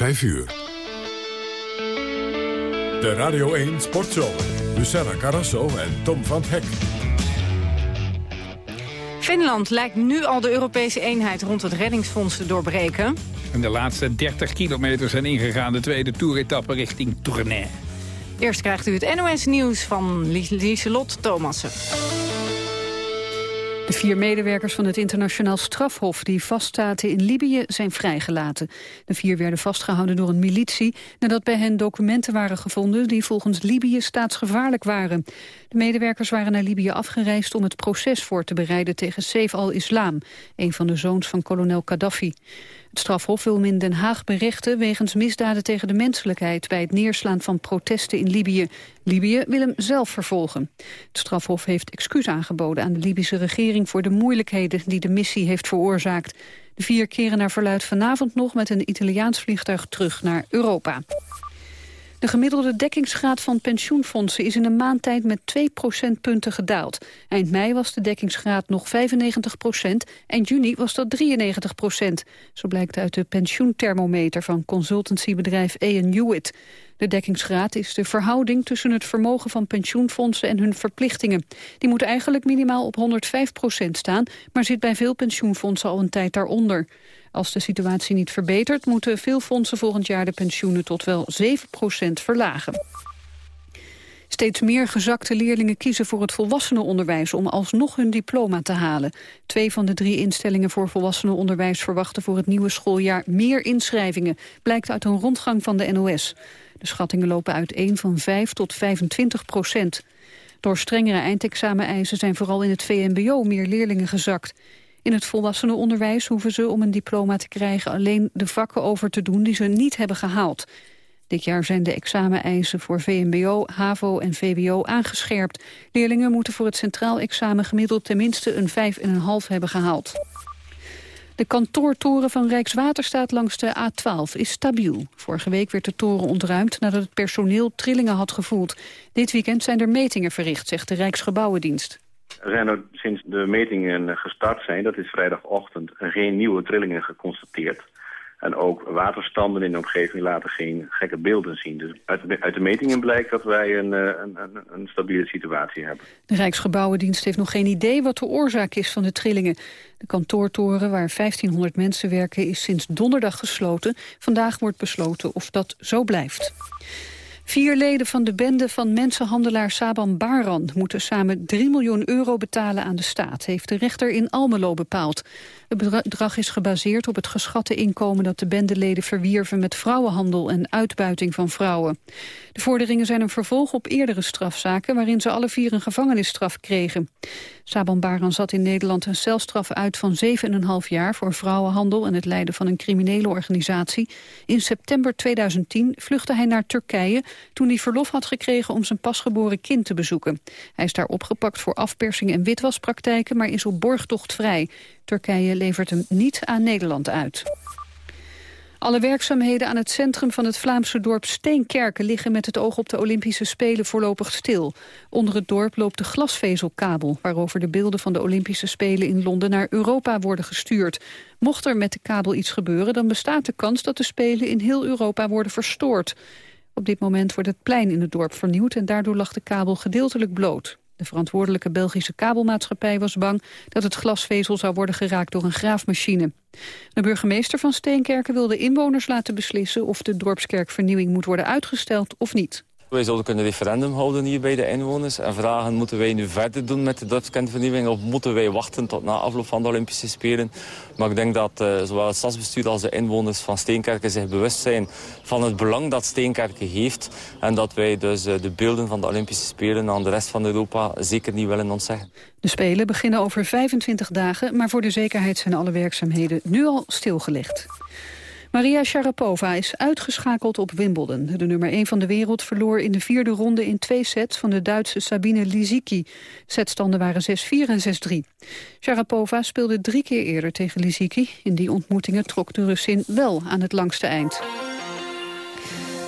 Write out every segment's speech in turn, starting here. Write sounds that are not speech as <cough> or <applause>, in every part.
5 uur. De Radio 1 Sportshow. Luciana Carrasso en Tom van Hek. Finland lijkt nu al de Europese eenheid rond het reddingsfonds te doorbreken. En de laatste 30 kilometer zijn ingegaan. De tweede toeretappe richting Tournai. Eerst krijgt u het NOS-nieuws van Lieselot Thomassen. De vier medewerkers van het internationaal strafhof die vastzaten in Libië zijn vrijgelaten. De vier werden vastgehouden door een militie nadat bij hen documenten waren gevonden die volgens Libië staatsgevaarlijk waren. De medewerkers waren naar Libië afgereisd om het proces voor te bereiden tegen Saif al-Islam, een van de zoons van kolonel Gaddafi. Het strafhof wil hem in Den Haag berechten wegens misdaden tegen de menselijkheid bij het neerslaan van protesten in Libië. Libië wil hem zelf vervolgen. Het strafhof heeft excuus aangeboden aan de Libische regering voor de moeilijkheden die de missie heeft veroorzaakt. De vier keren naar verluid vanavond nog met een Italiaans vliegtuig terug naar Europa. De gemiddelde dekkingsgraad van pensioenfondsen is in een maand tijd met 2 procentpunten gedaald. Eind mei was de dekkingsgraad nog 95 procent, eind juni was dat 93 procent. Zo blijkt uit de pensioenthermometer van consultancybedrijf A. Hewitt. De dekkingsgraad is de verhouding tussen het vermogen van pensioenfondsen en hun verplichtingen. Die moet eigenlijk minimaal op 105 procent staan, maar zit bij veel pensioenfondsen al een tijd daaronder. Als de situatie niet verbetert, moeten veel fondsen volgend jaar de pensioenen tot wel 7 procent verlagen. Steeds meer gezakte leerlingen kiezen voor het volwassenenonderwijs om alsnog hun diploma te halen. Twee van de drie instellingen voor volwassenenonderwijs verwachten voor het nieuwe schooljaar meer inschrijvingen, blijkt uit een rondgang van de NOS. De schattingen lopen uiteen van 5 tot 25 procent. Door strengere eindexameneisen zijn vooral in het VMBO meer leerlingen gezakt. In het volwassenenonderwijs hoeven ze om een diploma te krijgen alleen de vakken over te doen die ze niet hebben gehaald. Dit jaar zijn de exameneisen voor VMBO, HAVO en VWO aangescherpt. Leerlingen moeten voor het centraal examen gemiddeld tenminste een 5,5 hebben gehaald. De kantoortoren van Rijkswaterstaat langs de A12 is stabiel. Vorige week werd de toren ontruimd nadat het personeel trillingen had gevoeld. Dit weekend zijn er metingen verricht, zegt de Rijksgebouwendienst. Er zijn er sinds de metingen gestart zijn, dat is vrijdagochtend, geen nieuwe trillingen geconstateerd. En ook waterstanden in de omgeving laten geen gekke beelden zien. Dus uit de, uit de metingen blijkt dat wij eh, een, een, een, stabiele situatie hebben. De Rijksgebouwendienst heeft nog geen idee wat de oorzaak is van de trillingen. De kantoortoren waar 1500 mensen werken is sinds donderdag gesloten. Vandaag wordt besloten of dat zo blijft. Vier leden van de bende van mensenhandelaar Saban Baran... moeten samen 3 miljoen euro betalen aan de staat... heeft de rechter in Almelo bepaald. Het bedrag is gebaseerd op het geschatte inkomen... dat de bendeleden verwierven met vrouwenhandel en uitbuiting van vrouwen. De vorderingen zijn een vervolg op eerdere strafzaken... waarin ze alle vier een gevangenisstraf kregen. Saban Baran zat in Nederland een celstraf uit van 7,5 jaar... voor vrouwenhandel en het leiden van een criminele organisatie. In september 2010 vluchtte hij naar Turkije... toen hij verlof had gekregen om zijn pasgeboren kind te bezoeken. Hij is daar opgepakt voor afpersing en witwaspraktijken... maar is op borgtocht vrij. Turkije levert hem niet aan Nederland uit. Alle werkzaamheden aan het centrum van het Vlaamse dorp Steenkerken liggen met het oog op de Olympische Spelen voorlopig stil. Onder het dorp loopt de glasvezelkabel waarover de beelden van de Olympische Spelen in Londen naar Europa worden gestuurd. Mocht er met de kabel iets gebeuren, dan bestaat de kans dat de Spelen in heel Europa worden verstoord. Op dit moment wordt het plein in het dorp vernieuwd en daardoor lag de kabel gedeeltelijk bloot. De verantwoordelijke Belgische kabelmaatschappij was bang dat het glasvezel zou worden geraakt door een graafmachine. De burgemeester van Steenkerken wil de inwoners laten beslissen of de dorpskerkvernieuwing moet worden uitgesteld of niet. Wij zouden kunnen referendum houden hier bij de inwoners en vragen moeten wij nu verder doen met de dorpskernvernieuwing of moeten wij wachten tot na afloop van de Olympische Spelen. Maar ik denk dat uh, zowel het stadsbestuur als de inwoners van Steenkerken zich bewust zijn van het belang dat Steenkerken heeft en dat wij dus uh, de beelden van de Olympische Spelen aan de rest van Europa zeker niet willen ontzeggen. De Spelen beginnen over 25 dagen, maar voor de zekerheid zijn alle werkzaamheden nu al stilgelegd. Maria Sharapova is uitgeschakeld op Wimbledon. De nummer 1 van de wereld verloor in de vierde ronde in twee sets van de Duitse Sabine Lisicki. Setstanden waren 6-4 en 6-3. Sharapova speelde drie keer eerder tegen Lisicki. In die ontmoetingen trok de Russin wel aan het langste eind.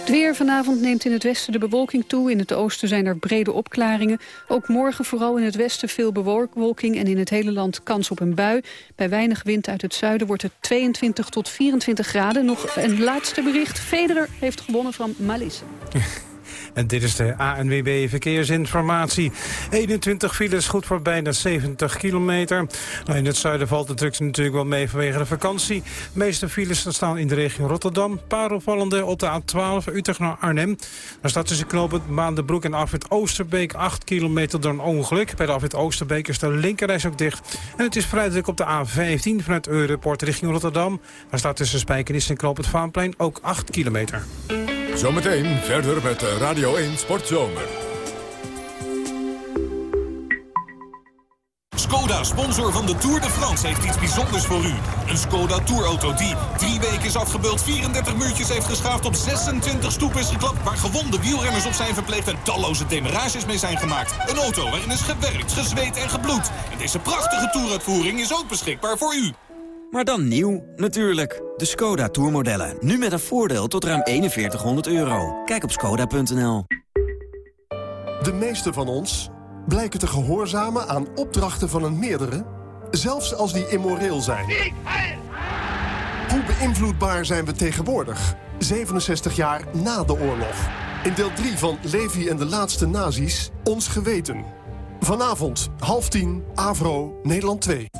Het weer vanavond neemt in het westen de bewolking toe. In het oosten zijn er brede opklaringen. Ook morgen vooral in het westen veel bewolking en in het hele land kans op een bui. Bij weinig wind uit het zuiden wordt het 22 tot 24 graden. Nog een laatste bericht. Federer heeft gewonnen van Malisse. <laughs> En dit is de ANWB Verkeersinformatie. 21 files, goed voor bijna 70 kilometer. Nou, in het zuiden valt de drukte natuurlijk wel mee vanwege de vakantie. De meeste files staan in de regio Rotterdam. Paar opvallende op de A12 Utrecht naar Arnhem. Daar staat tussen knopen Maandenbroek en Afwit Oosterbeek 8 kilometer door een ongeluk. Bij de Afwit Oosterbeek is de linkerreis ook dicht. En het is vrij druk op de A15 vanuit Europort richting Rotterdam. Daar staat tussen Spijkenis en Knoop het Vaanplein ook 8 kilometer. Zometeen verder met Radio 1 Sportzomer. Skoda, sponsor van de Tour de France, heeft iets bijzonders voor u. Een Skoda Tourauto die drie weken is afgebeeld... 34 muurtjes heeft geschaafd, op 26 stoepen is geklapt... waar gewonde wielrenners op zijn verpleegd en talloze demarages mee zijn gemaakt. Een auto waarin is gewerkt, gezweet en gebloed. En deze prachtige toeruitvoering is ook beschikbaar voor u. Maar dan nieuw, natuurlijk. De Skoda Tourmodellen. Nu met een voordeel tot ruim 4100 euro. Kijk op skoda.nl. De meeste van ons blijken te gehoorzamen aan opdrachten van een meerdere... zelfs als die immoreel zijn. Hoe beïnvloedbaar zijn we tegenwoordig, 67 jaar na de oorlog? In deel 3 van Levi en de laatste nazi's, ons geweten. Vanavond, half tien, Avro, Nederland 2.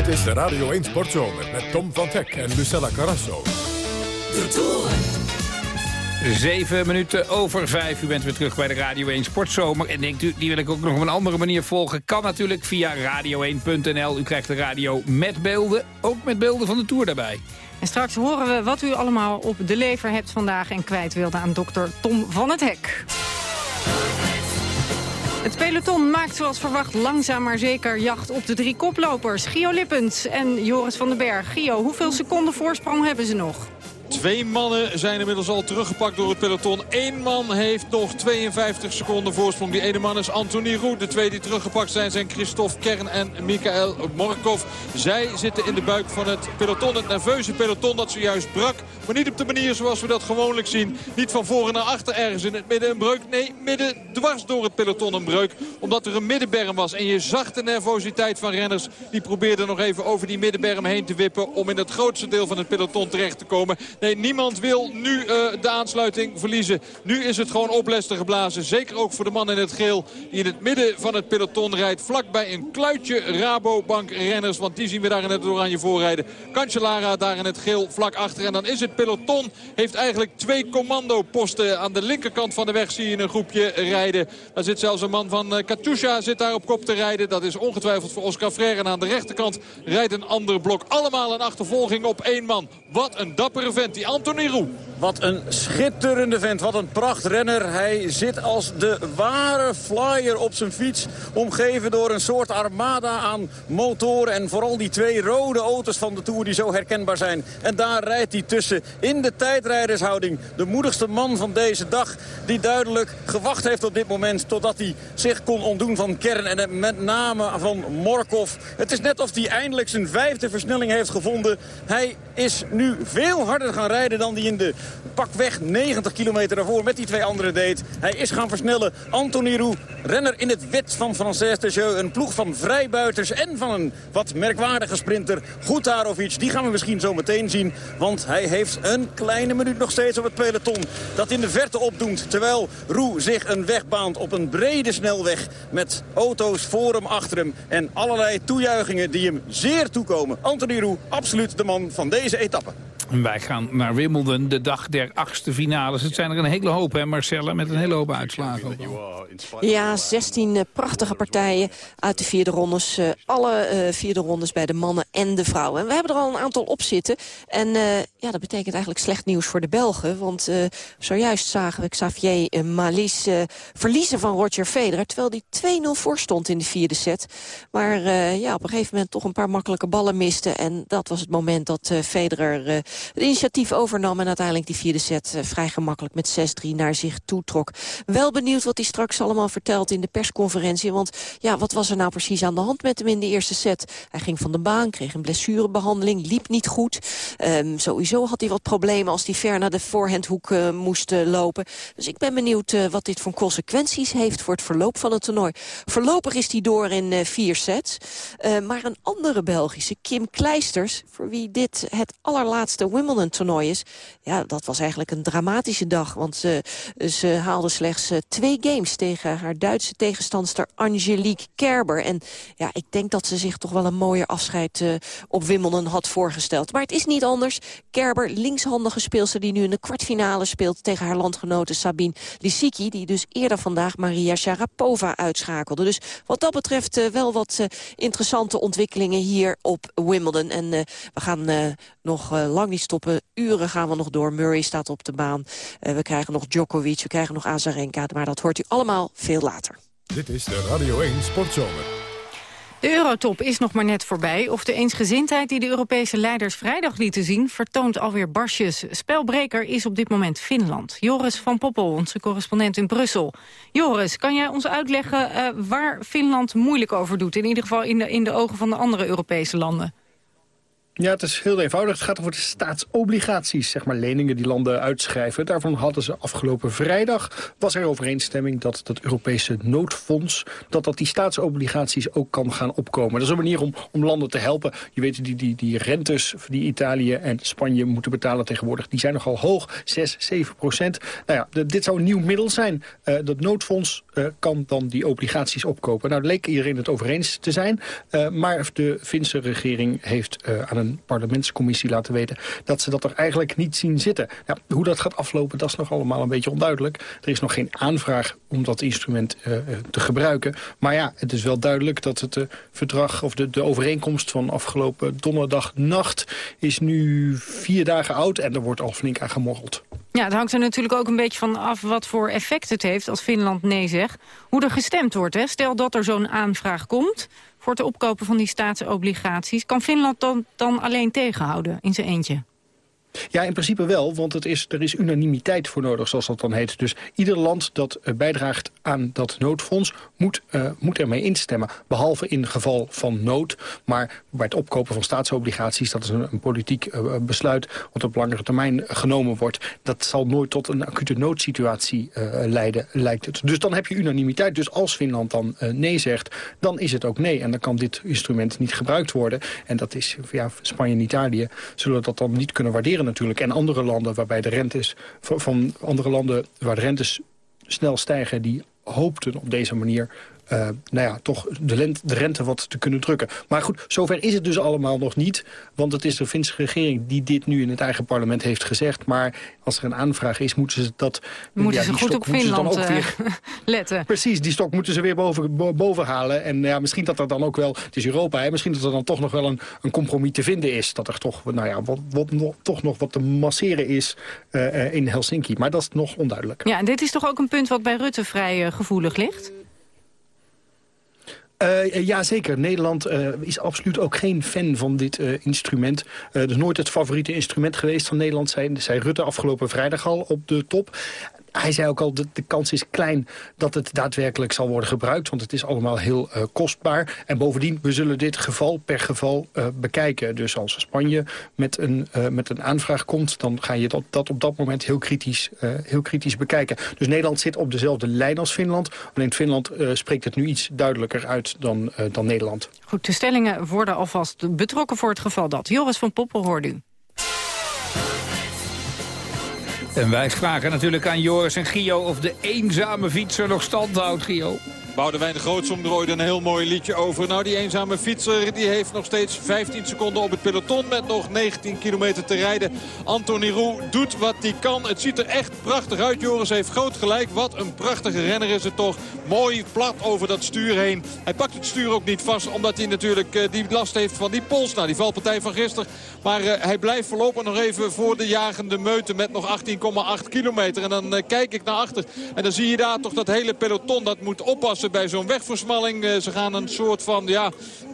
Dit is de Radio 1 Sportzomer met Tom van Teck en Lucella Carrasso. De Tour. Zeven minuten over vijf. U bent weer terug bij de Radio 1 Sportzomer. En denkt u, die wil ik ook nog op een andere manier volgen. Kan natuurlijk via radio1.nl. U krijgt de radio met beelden. Ook met beelden van de Tour daarbij. En straks horen we wat u allemaal op de lever hebt vandaag... en kwijt wilde aan dokter Tom van het Hek. Het peloton maakt zoals verwacht langzaam maar zeker jacht op de drie koplopers. Gio Lippens en Joris van den Berg. Gio, hoeveel seconden voorsprong hebben ze nog? Twee mannen zijn inmiddels al teruggepakt door het peloton. Eén man heeft nog 52 seconden voorsprong. Die ene man is Anthony Roux. De twee die teruggepakt zijn zijn Christophe Kern en Mikael Morkov. Zij zitten in de buik van het peloton. Het nerveuze peloton dat zojuist brak. Maar niet op de manier zoals we dat gewoonlijk zien. Niet van voren naar achter ergens in het midden een breuk. Nee, midden dwars door het peloton een breuk. Omdat er een middenberm was. En je zag de nervositeit van renners. Die probeerden nog even over die middenberm heen te wippen. Om in het grootste deel van het peloton terecht te komen. Nee, niemand wil nu uh, de aansluiting verliezen. Nu is het gewoon oplesten geblazen. Zeker ook voor de man in het geel die in het midden van het peloton rijdt. Vlakbij een kluitje Rabobank renners. Want die zien we daar in het oranje voorrijden. Cancellara daar in het geel vlak achter. En dan is het peloton. Heeft eigenlijk twee commandoposten. Aan de linkerkant van de weg zie je een groepje rijden. Daar zit zelfs een man van uh, Katusha zit daar op kop te rijden. Dat is ongetwijfeld voor Oscar Freire. En aan de rechterkant rijdt een ander blok. Allemaal een achtervolging op één man. Wat een dappere vent die Anthony Roux. Wat een schitterende vent, wat een prachtrenner. Hij zit als de ware flyer op zijn fiets. Omgeven door een soort armada aan motoren. En vooral die twee rode auto's van de Tour die zo herkenbaar zijn. En daar rijdt hij tussen in de tijdrijdershouding. De moedigste man van deze dag. Die duidelijk gewacht heeft op dit moment. Totdat hij zich kon ontdoen van Kern. En met name van Morkov. Het is net of hij eindelijk zijn vijfde versnelling heeft gevonden. Hij is nu veel harder gaan rijden dan die in de pakweg 90 kilometer daarvoor met die twee anderen deed. Hij is gaan versnellen. Anthony Roux, renner in het wit van Frances Jeu. Een ploeg van vrijbuiters en van een wat merkwaardige sprinter. Gutarovic, die gaan we misschien zo meteen zien. Want hij heeft een kleine minuut nog steeds op het peloton. Dat in de verte opdoemt. Terwijl Roux zich een weg baant op een brede snelweg. Met auto's voor hem, achter hem. En allerlei toejuichingen die hem zeer toekomen. Anthony Roux, absoluut de man van deze etappe. Wij gaan naar Wimbledon, de dag der achtste finales. Het zijn er een hele hoop, hè Marcella, met een hele hoop uitslagen. Ja, 16 uh, prachtige partijen uit de vierde rondes. Uh, alle uh, vierde rondes bij de mannen en de vrouwen. En we hebben er al een aantal op zitten. En ja, dat betekent eigenlijk slecht nieuws voor de Belgen. Want zojuist zagen we Xavier Malis verliezen van Roger Federer. Terwijl hij 2-0 voor stond in de vierde set. Maar ja, op een gegeven moment toch een paar makkelijke ballen miste. En dat was het moment dat Federer het initiatief overnam... en uiteindelijk die vierde set vrij gemakkelijk met 6-3 naar zich toe trok. Wel benieuwd wat hij straks allemaal vertelt in de persconferentie. Want ja, wat was er nou precies aan de hand met hem in de eerste set? Hij ging van de baan, kreeg een blessurebehandeling, liep niet goed. Um, sowieso had hij wat problemen als hij ver naar de voorhandhoek uh, moest uh, lopen. Dus ik ben benieuwd wat dit voor consequenties heeft voor het verloop van het toernooi. Voorlopig is hij door in vier sets. maar een andere Belgische, Kim Kleisters, voor wie dit het allerlaatste Wimbledon-toernooi is... ja, dat was eigenlijk een dramatische dag. Want ze, ze haalde slechts twee games tegen haar Duitse tegenstandster Angelique Kerber. En ja, ik denk dat ze zich toch wel een mooier afscheid op Wimbledon had voorgesteld. Maar het is niet anders. Kerber, linkshandige speelster die nu in de kwartfinale speelt... tegen haar landgenote Sabine Lisicki... die dus eerder vandaag Maria Sharapova uitschakelde. Dus wat dat betreft uh, wel wat interessante ontwikkelingen hier op Wimbledon. En we gaan nog lang niet stoppen. Uren gaan we nog door. Murray staat op de baan. we krijgen nog Djokovic, we krijgen nog Azarenka. Maar dat hoort u allemaal veel later. Dit is de Radio 1 Sportzomer. De eurotop is nog maar net voorbij. Of de eensgezindheid die de Europese leiders vrijdag lieten zien... vertoont alweer barsjes. Spelbreker is op dit moment Finland. Joris van Poppel, onze correspondent in Brussel. Joris, kan jij ons uitleggen uh, waar Finland moeilijk over doet? In ieder geval in de, in de ogen van de andere Europese landen. Ja, het is heel eenvoudig. Het gaat over de staatsobligaties, zeg maar leningen die landen uitschrijven. Daarvan hadden ze afgelopen vrijdag, was er overeenstemming dat dat Europese noodfonds, dat dat die staatsobligaties ook kan gaan opkomen. Dat is een manier om, om landen te helpen. Je weet, die, die, die rentes die Italië en Spanje moeten betalen tegenwoordig, die zijn nogal hoog, 6, 7 procent. Nou ja, dit zou een nieuw middel zijn. Uh, dat noodfonds uh, kan dan die obligaties opkopen. Nou, leek iedereen het over eens te zijn, uh, maar de Finse regering heeft aan een parlementscommissie laten weten... dat ze dat er eigenlijk niet zien zitten. Nou, hoe dat gaat aflopen, dat is nog allemaal een beetje onduidelijk. Er is nog geen aanvraag om dat instrument uh, te gebruiken. Maar ja, het is wel duidelijk dat het uh, verdrag of de, de overeenkomst van afgelopen donderdag nacht... is nu vier dagen oud en er wordt al flink aan gemorreld. Ja, het hangt er natuurlijk ook een beetje van af wat voor effect het heeft als Finland nee zegt. Hoe er gestemd wordt, hè? stel dat er zo'n aanvraag komt voor het opkopen van die staatsobligaties. Kan Finland dan, dan alleen tegenhouden in zijn eentje? Ja, in principe wel, want het is, er is unanimiteit voor nodig, zoals dat dan heet. Dus ieder land dat uh, bijdraagt aan dat noodfonds moet, uh, moet ermee instemmen. Behalve in geval van nood, maar bij het opkopen van staatsobligaties... dat is een, een politiek uh, besluit wat op langere termijn genomen wordt. Dat zal nooit tot een acute noodsituatie leiden, lijkt het. Dus dan heb je unanimiteit. Dus als Finland dan nee zegt, dan is het ook nee. En dan kan dit instrument niet gebruikt worden. En dat is, ja, Spanje en Italië zullen dat dan niet kunnen waarderen natuurlijk. En andere landen waarbij de rentes van andere landen waar de rentes snel stijgen... die hoopten op deze manier nou ja, toch de, lente, de, rente wat te kunnen drukken. Maar goed, zover is het dus allemaal nog niet. Want het is de Finse regering die dit nu in het eigen parlement heeft gezegd. Maar als er een aanvraag is, moeten ze dat... Moeten ja, ze goed op Finland uh, weer, <laughs> letten. Precies, die stok moeten ze weer boven, boven halen. En ja, misschien dat er dan ook wel... Het is Europa, hè, misschien dat er dan toch nog wel een, een compromis te vinden is. Dat er toch, nou ja, wat, wat, nog, toch nog wat te masseren is uh, in Helsinki. Maar dat is nog onduidelijk. Ja, en dit is toch ook een punt wat bij Rutte vrij gevoelig ligt? Uh, ja, zeker. Nederland uh, is absoluut ook geen fan van dit instrument. Het is nooit het favoriete instrument geweest van Nederland, zei, zei Rutte afgelopen vrijdag al op de top hij zei ook al, de, de kans is klein dat het daadwerkelijk zal worden gebruikt. Want het is allemaal heel uh, kostbaar. En bovendien, we zullen dit geval per geval uh, bekijken. Dus als Spanje met een, uh, met een aanvraag komt... dan ga je dat, dat op dat moment heel kritisch, heel kritisch bekijken. Dus Nederland zit op dezelfde lijn als Finland. Alleen Finland spreekt het nu iets duidelijker uit dan, dan Nederland. Goed, de stellingen worden alvast betrokken voor het geval dat. Joris van Poppel hoort u. En wij vragen natuurlijk aan Joris en Gio of de eenzame fietser nog stand houdt, Gio. Boudewijn de Grootsom er een heel mooi liedje over. Nou, die eenzame fietser die heeft nog steeds 15 seconden op het peloton... met nog 19 kilometer te rijden. Anthony Roux doet wat hij kan. Het ziet er echt prachtig uit. Joris heeft groot gelijk. Wat een prachtige renner is het toch. Mooi plat over dat stuur heen. Hij pakt het stuur ook niet vast... omdat hij natuurlijk uh, die last heeft van die pols. Nou, die valpartij van gisteren. Maar uh, hij blijft voorlopig nog even voor de jagende meute... met nog 18,8 kilometer. En dan uh, kijk ik naar achter. En dan zie je daar toch dat hele peloton dat moet oppassen bij zo'n wegversmalling. Eh, ze gaan een soort van, ja,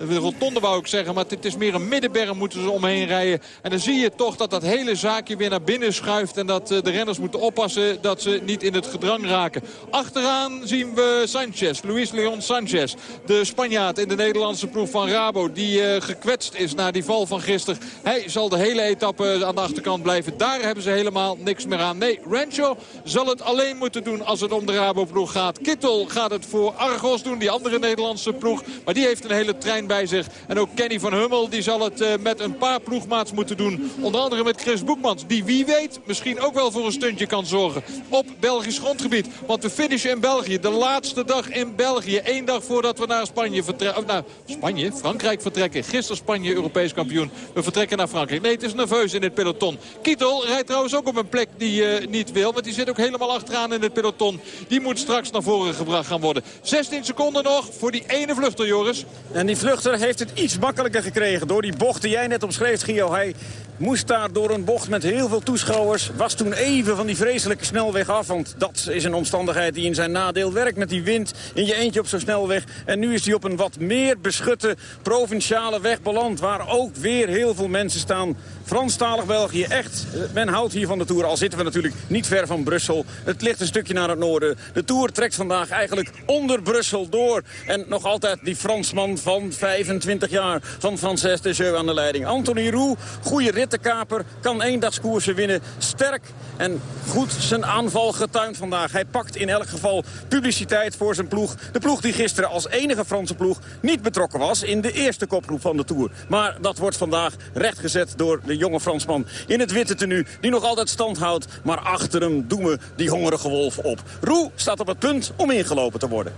rotonde wou ik zeggen. Maar het is meer een middenberm moeten ze omheen rijden. En dan zie je toch dat dat hele zaakje weer naar binnen schuift. En dat de renners moeten oppassen dat ze niet in het gedrang raken. Achteraan zien we Sanchez, Luis Leon Sanchez. De Spanjaard in de Nederlandse ploeg van Rabo. Die gekwetst is na die val van gisteren. Hij zal de hele etappe aan de achterkant blijven. Daar hebben ze helemaal niks meer aan. Nee, Rancho zal het alleen moeten doen als het om de Rabo-ploeg gaat. Kittel gaat het voor Argos doen, die andere Nederlandse ploeg. Maar die heeft een hele trein bij zich. En ook Kenny van Hummel die zal het uh, met een paar ploegmaats moeten doen. Onder andere met Chris Boekmans. Die wie weet misschien ook wel voor een stuntje kan zorgen. Op Belgisch grondgebied. Want we finishen in België. De laatste dag in België. Eén dag voordat we naar Spanje vertrekken. Naar Spanje? Frankrijk vertrekken. Gisteren Spanje Europees kampioen. We vertrekken naar Frankrijk. Nee, het is nerveus in dit peloton. Kittel rijdt trouwens ook op een plek die uh, niet wil. Want die zit ook helemaal achteraan in het peloton. Die moet straks naar voren gebracht gaan worden. 16 seconden nog voor die ene vluchter, Joris. En die vluchter heeft het iets makkelijker gekregen door die bocht die jij net omschreef, Gio. Hij moest daar door een bocht met heel veel toeschouwers. Was toen even van die vreselijke snelweg af. Want dat is een omstandigheid die in zijn nadeel werkt. Met die wind in je eentje op zo'n snelweg. En nu is hij op een wat meer beschutte provinciale weg beland. Waar ook weer heel veel mensen staan. Franstalig België, echt. Men houdt hier van de Tour. Al zitten we natuurlijk niet ver van Brussel. Het ligt een stukje naar het noorden. De Tour trekt vandaag eigenlijk onder Brussel door. En nog altijd die Fransman van 25 jaar. Van Frances de Jeu aan de leiding. Anthony Roux, goede rit rittenkaper kan eendagskoersen winnen. Sterk en goed zijn aanval getuind vandaag. Hij pakt in elk geval publiciteit voor zijn ploeg. De ploeg die gisteren als enige Franse ploeg niet betrokken was in de eerste kopgroep van de Tour. Maar dat wordt vandaag rechtgezet door de jonge Fransman in het witte tenue. Die nog altijd stand houdt, maar achter hem doemen die hongerige wolf op. Roe staat op het punt om ingelopen te worden.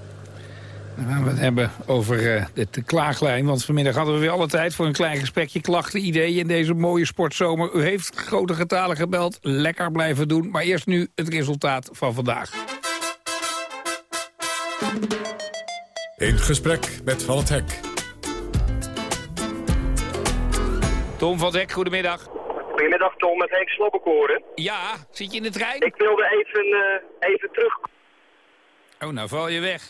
Dan gaan we het hebben over uh, de klaaglijn. Want vanmiddag hadden we weer alle tijd voor een klein gesprekje. Klachten, ideeën in deze mooie sportzomer. U heeft grote getalen gebeld. Lekker blijven doen. Maar eerst nu het resultaat van vandaag. In gesprek met Van het Hek. Tom van het Hek, goedemiddag. Goedemiddag Tom, met Henk Slobbekoren. Ja, zit je in de trein? Ik wilde even, uh, even terug... Oh, nou val je weg.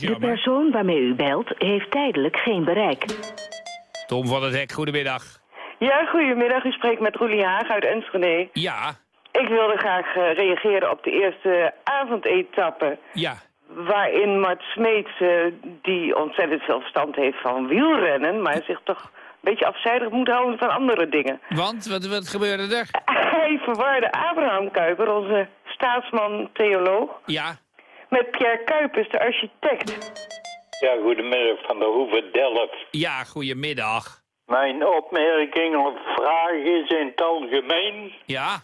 De persoon waarmee u belt heeft tijdelijk geen bereik. Tom van het Hek, goedemiddag. Ja, goedemiddag. U spreekt met Roelie Haag uit Enschede. Ja. Ik wilde graag uh, reageren op de eerste avondetappe. Ja. Waarin Mart Smeets, uh, die ontzettend veel verstand heeft van wielrennen... maar zich toch beetje afzijdig moet houden van andere dingen. Want? Wat, wat gebeurde er? <laughs> Hij verwarde Abraham Kuyper, onze staatsman-theoloog... Ja met Pierre Kuipers, de architect. Ja, goedemiddag van de Hoeve Delft. Ja, goedemiddag. Mijn opmerking of vraag is in het algemeen... Ja?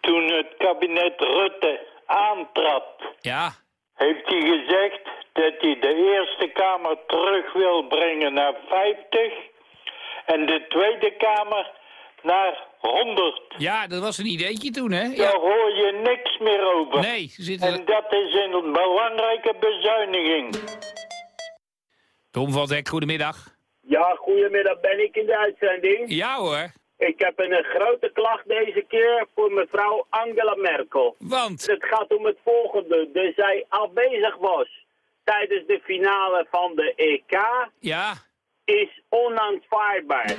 Toen het kabinet Rutte aantrad... Ja? Heeft hij gezegd dat hij de Eerste Kamer terug wil brengen naar 50... en de Tweede Kamer naar 100. Ja, dat was een ideetje toen, hè? Ja. Daar hoor je niks meer over. Nee, ze zitten... En dat is een belangrijke bezuiniging. Tom van Dek, goedemiddag. Ja, goedemiddag. Ben ik in de uitzending? Ja hoor. Ik heb een, grote klacht deze keer voor mevrouw Angela Merkel. Want? Het gaat om het volgende. Dus zij afwezig was tijdens de finale van de EK... Ja? Is onaanvaardbaar.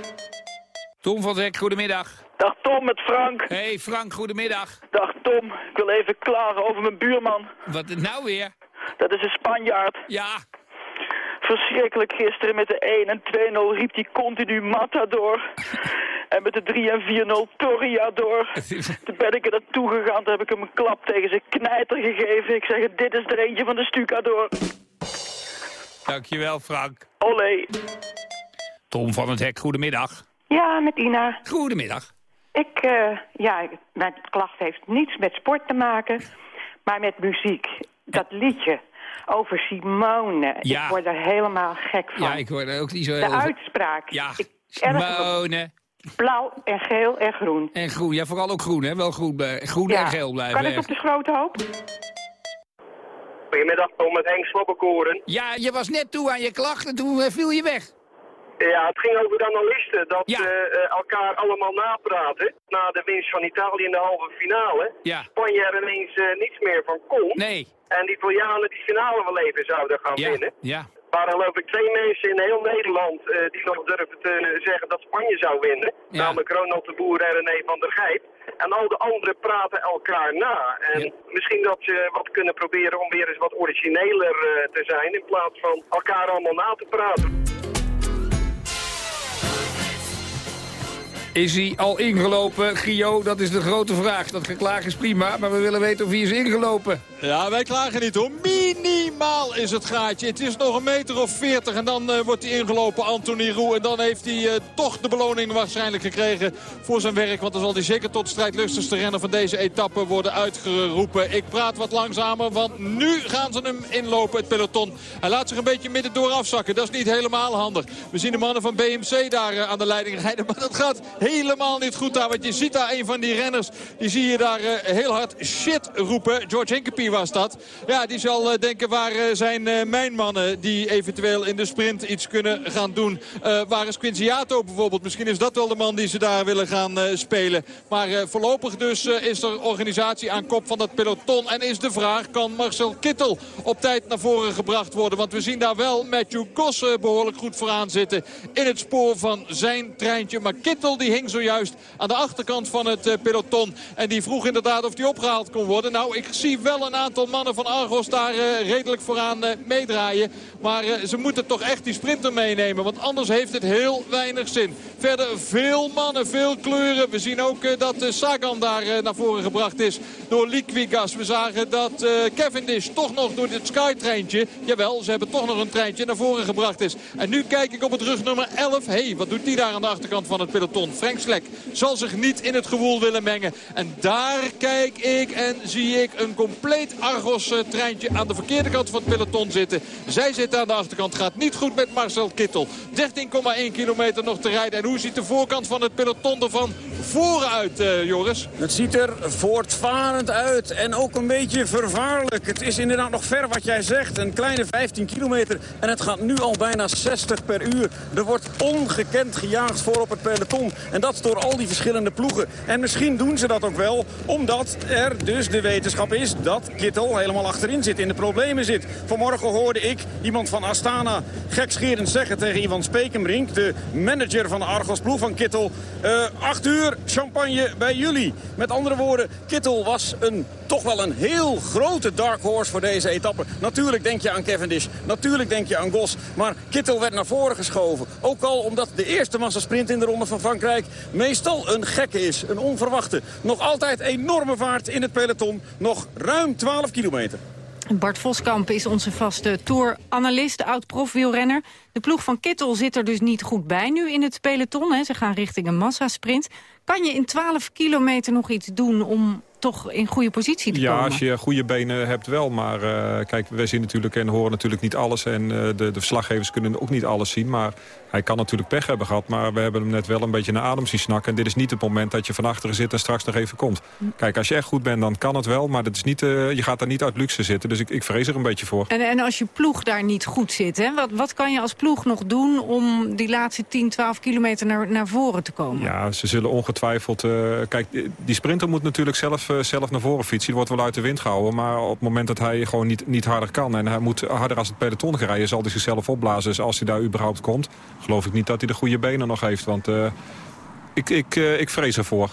Tom van Dek, goedemiddag. Dag Tom, met Frank. Hey Frank, goedemiddag. Dag Tom, ik wil even klagen over mijn buurman. Wat nou weer? Dat is een Spanjaard. Ja. Verschrikkelijk gisteren met de 1 en 2-0 riep hij continu Matador. en met de 3 en 4-0 Toriador. <laughs> Toen ben ik er naartoe gegaan, toen heb ik hem een klap tegen zijn knijter gegeven. Ik zeg, dit is er eentje van de Stucador. Dankjewel Frank. Olé. Tom van het Hek, goedemiddag. Ja, met Ina. Goedemiddag. Ik, uh, ja, mijn klacht heeft niets met sport te maken, maar met muziek. Dat liedje over Simone. Ja. Ik word er helemaal gek van. Ja, ik word er ook niet zo De heel... uitspraak. Ja, ik, Simone. Blauw en geel en groen. En groen, ja, vooral ook groen, hè? Wel groen, groen ja. en geel blijven. Kan ik op de grote hoop? Goedemiddag, Tom met Henk Slobbekoren. Ja, je was net toe aan je klachten, toen viel je weg. Ja, het ging over de analisten. Dat ja. elkaar allemaal napraten. Na de winst van Italië in de halve finale. Ja. Spanje er ineens niets meer van kon. Nee. En die Italianen die finale van leven zouden gaan ja. winnen. Ja. Waren geloof ik twee mensen in heel Nederland die nog durven te zeggen dat Spanje zou winnen. Ja. Namelijk Ronald de Boer en René van der Gijp. En al de anderen praten elkaar na. En misschien dat ze wat kunnen proberen om weer eens wat origineler uh, te zijn... in plaats van elkaar allemaal na te praten. Is hij al ingelopen, Gio? Dat is de grote vraag. Dat geklaag is prima, maar we willen weten of hij is ingelopen. Ja, wij klagen niet hoor. Minimaal is het gaatje. Het is nog een meter of veertig en dan uh, wordt hij ingelopen, Anthony Roux. En dan heeft hij uh, toch de beloning waarschijnlijk gekregen voor zijn werk. Want dan zal hij zeker tot strijdlustigste renner van deze etappe worden uitgeroepen. Ik praat wat langzamer, want nu gaan ze hem inlopen, het peloton. Hij laat zich een beetje midden door afzakken. Dat is niet helemaal handig. We zien de mannen van BMC daar uh, aan de leiding rijden. <laughs> Maar dat gaat helemaal niet goed daar. Want je ziet daar een van die renners, die zie je daar heel hard shit roepen. George Hinkepie was dat. Ja, die zal uh, denken waar uh, zijn mijn mannen die eventueel in de sprint iets kunnen gaan doen. waar is Quinziato bijvoorbeeld? Misschien is dat wel de man die ze daar willen gaan spelen. Maar voorlopig dus is er organisatie aan kop van dat peloton. En is de vraag, kan Marcel Kittel op tijd naar voren gebracht worden? Want we zien daar wel Matthew Goss behoorlijk goed vooraan zitten. In het spoor van zijn treintje. Maar Kittel die hing zojuist aan de achterkant van het peloton. En die vroeg inderdaad of die opgehaald kon worden. Nou, ik zie wel een aantal mannen van Argos daar uh, redelijk vooraan uh, meedraaien. Maar ze moeten toch echt die sprinter meenemen. Want anders heeft het heel weinig zin. Verder veel mannen, veel kleuren. We zien ook dat Sagan daar naar voren gebracht is door Liquigas. We zagen dat Cavendish toch nog door dit Sky-treintje... jawel, ze hebben toch nog een treintje naar voren gebracht is. En nu kijk ik op het rug nummer 11. Hé, hey, wat doet die daar aan de achterkant van het peloton? Frank Slek zal zich niet in het gewoel willen mengen. En daar kijk ik en zie ik een compleet Argos-treintje aan de verkeerde kant van het peloton zitten. Zij zitten aan de achterkant. Gaat niet goed met Marcel Kittel. 13,1 kilometer nog te rijden. En hoe ziet de voorkant van het peloton er van voren uit, uh, Joris? Het ziet er voortvarend uit en ook een beetje vervaarlijk. Het is inderdaad nog ver wat jij zegt. Een kleine 15 kilometer en het gaat nu al bijna 60 per uur. Er wordt ongekend gejaagd voor op het peloton. En dat door al die verschillende ploegen. En misschien doen ze dat ook wel, omdat er dus de wetenschap is dat Kittel helemaal achterin zit, in de problemen zit. Vanmorgen hoorde ik iemand van Astana gekscherend zeggen tegen Ivan Spekenbrink, de manager van de Argos ploeg van Kittel, uh, acht uur champagne bij jullie. Met andere woorden, Kittel was een, toch wel een heel grote dark horse voor deze etappe. Natuurlijk denk je aan Cavendish, natuurlijk denk je aan Gos, maar Kittel werd naar voren geschoven. Ook al omdat de eerste massasprint in de Ronde van Frankrijk meestal een gekke is, een onverwachte. Nog altijd enorme vaart in het peloton, nog ruim 12 kilometer. Bart Voskamp is onze vaste tour-analyst, oud-profwielrenner. De ploeg van Kittel zit er dus niet goed bij nu in het peloton. Hè. Ze gaan richting een massasprint. Kan je in 12 kilometer nog iets doen om toch in goede positie te ja, komen? Ja, als je goede benen hebt wel. Maar uh, kijk, wij zien natuurlijk en horen natuurlijk niet alles. En uh, de, de verslaggevers kunnen ook niet alles zien. Maar hij kan natuurlijk pech hebben gehad. Maar we hebben hem net wel een beetje naar adem zien snakken. En dit is niet het moment dat je van achteren zit en straks nog even komt. Kijk, als je echt goed bent, dan kan het wel. Maar dat is niet, uh, je gaat daar niet uit luxe zitten. Dus ik, ik vrees er een beetje voor. En, en als je ploeg daar niet goed zit, hè, wat, wat kan je als ploeg nog doen... om die laatste 10, 12 kilometer naar, naar voren te komen? Ja, ze zullen ongetwijfeld... kijk, die sprinter moet natuurlijk zelf, zelf naar voren fietsen. Die wordt wel uit de wind gehouden. Maar op het moment dat hij gewoon niet, niet harder kan... en hij moet harder als het peloton rijden... zal hij zichzelf opblazen. Dus als hij daar überhaupt komt... geloof ik niet dat hij de goede benen nog heeft. Want uh, ik, ik, uh, ik vrees ervoor.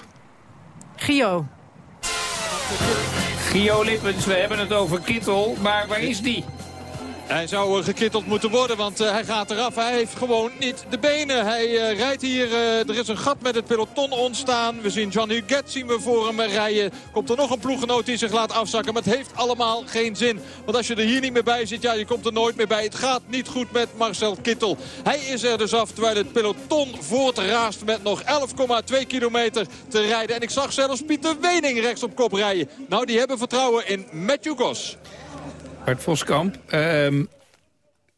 Gio. Gio Lippens, we hebben het over Kittel. Maar waar is die? Hij zou gekitteld moeten worden, want uh, hij gaat eraf. Hij heeft gewoon niet de benen. Hij uh, rijdt hier, er is een gat met het peloton ontstaan. We zien John Huguet zien we voor hem rijden. Komt er nog een ploeggenoot die zich laat afzakken. Maar het heeft allemaal geen zin. Want als je er hier niet meer bij zit, ja, je komt er nooit meer bij. Het gaat niet goed met Marcel Kittel. Hij is er dus af, terwijl het peloton voortraast met nog 11,2 kilometer te rijden. En ik zag zelfs Pieter Wening rechts op kop rijden. Nou, die hebben vertrouwen in Matthew Goss. Bart Voskamp, um,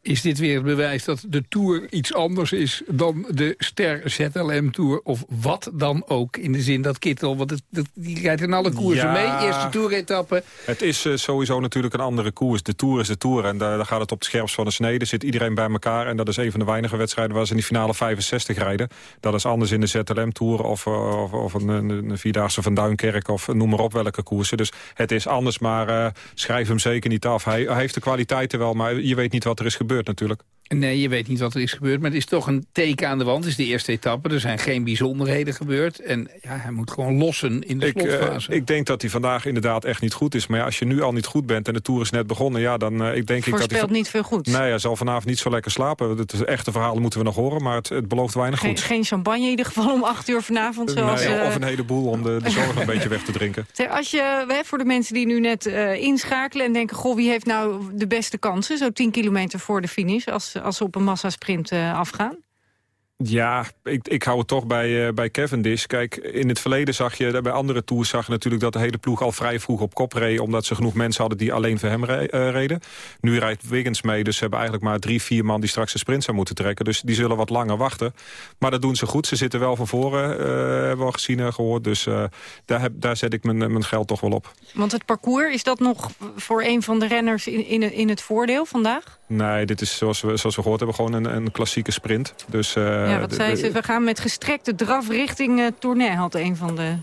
is dit weer het bewijs dat de Tour iets anders is dan de Ster ZLM Tour of wat dan ook. In de zin dat Kittel, want het, die rijdt in alle koersen mee. Eerste Tour-etappe. Het is uh, sowieso natuurlijk een andere koers. De Tour is de Tour en daar, daar gaat het op het scherpst van de snede. Zit iedereen bij elkaar en dat is een van de weinige wedstrijden waar ze in die finale 65 rijden. Dat is anders in de ZLM Tour of, of, of een, een, Vierdaagse van Duinkerk of noem maar op welke koersen. Dus het is anders, maar uh, schrijf hem zeker niet af. Hij, hij heeft de kwaliteiten wel, maar je weet niet wat er is gebeurd natuurlijk. Nee, je weet niet wat er is gebeurd. Maar het is toch een teken aan de wand. Het is de eerste etappe. Er zijn geen bijzonderheden gebeurd. En ja, hij moet gewoon lossen in de ik, eh, slotfase. ik denk dat hij vandaag inderdaad echt niet goed is. Maar ja, als je nu al niet goed bent en de Tour is net begonnen... Ja, dan uh, ik denk ik dat hij... niet veel goed. Nee, hij zal vanavond niet zo lekker slapen. Het echte verhaal moeten we nog horen. Maar het, het belooft weinig geen, goed. Geen champagne in ieder geval om acht uur vanavond. Zoals, nee, Of een heleboel om de, de zorg een <laughs> beetje weg te drinken. Als je, voor de mensen die nu net uh, inschakelen en denken... goh, wie heeft nou de beste kansen? Zo 10 kilometer voor de finish als, als ze op een massa sprint uh, afgaan? Ja, ik, ik hou het toch bij, uh, bij Cavendish. Kijk, in het verleden zag je, bij andere tours zag je natuurlijk dat de hele ploeg al vrij vroeg op kop reed. Omdat ze genoeg mensen hadden die alleen voor hem re uh, reden. Nu rijdt Wiggins mee, dus ze hebben eigenlijk maar drie, vier man die straks de sprint zou moeten trekken. Dus die zullen wat langer wachten. Maar dat doen ze goed. Ze zitten wel van voren, uh, hebben we al gezien en gehoord. Dus daar, heb, daar zet ik mijn, mijn geld toch wel op. Want het parcours, is dat nog voor een van de renners in, in, in het voordeel vandaag? Nee, dit is zoals we, zoals we gehoord hebben gewoon een, een klassieke sprint. Dus ja, wat zei ze? We gaan met gestrekte draf richting uh, Tournai, had een van de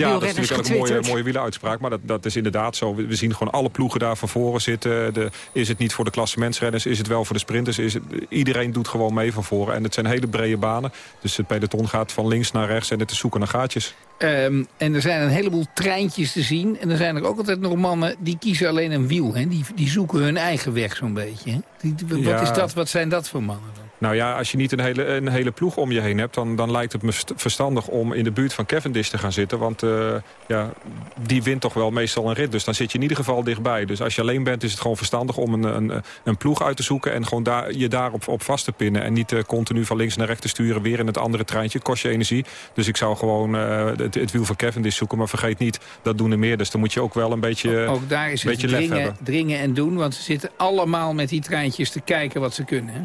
ja, dat is natuurlijk een mooie, mooie wieleruitspraak. Maar dat, dat is inderdaad zo. We, zien gewoon alle ploegen daar van voren zitten. De, is het niet voor de klassementsrenners? Is het wel voor de sprinters? Is het, iedereen doet gewoon mee van voren. En het zijn hele brede banen. Dus het peloton gaat van links naar rechts en het is zoeken naar gaatjes. Um, en er zijn een heleboel treintjes te zien. En er zijn er ook altijd nog mannen die kiezen alleen een wiel. Hè? Die, die zoeken hun eigen weg zo'n beetje. Hè? Die, wat, ja. is dat, wat zijn dat voor mannen dan? Nou ja, als je niet een hele, een hele ploeg om je heen hebt... Dan, dan lijkt het me verstandig om in de buurt van Cavendish te gaan zitten. Want uh, ja, die wint toch wel meestal een rit. Dus dan zit je in ieder geval dichtbij. Dus als je alleen bent is het gewoon verstandig om een, een, een ploeg uit te zoeken... en gewoon daar, je daarop op vast te pinnen. En niet uh, continu van links naar rechts te sturen. Weer in het andere treintje. kost je energie. Dus ik zou gewoon uh, het, het, wiel van Cavendish zoeken. Maar vergeet niet, dat doen er meer. Dus dan moet je ook wel een beetje Ook daar is het dringen, dringen en doen. Want ze zitten allemaal met die treintjes te kijken wat ze kunnen. Hè?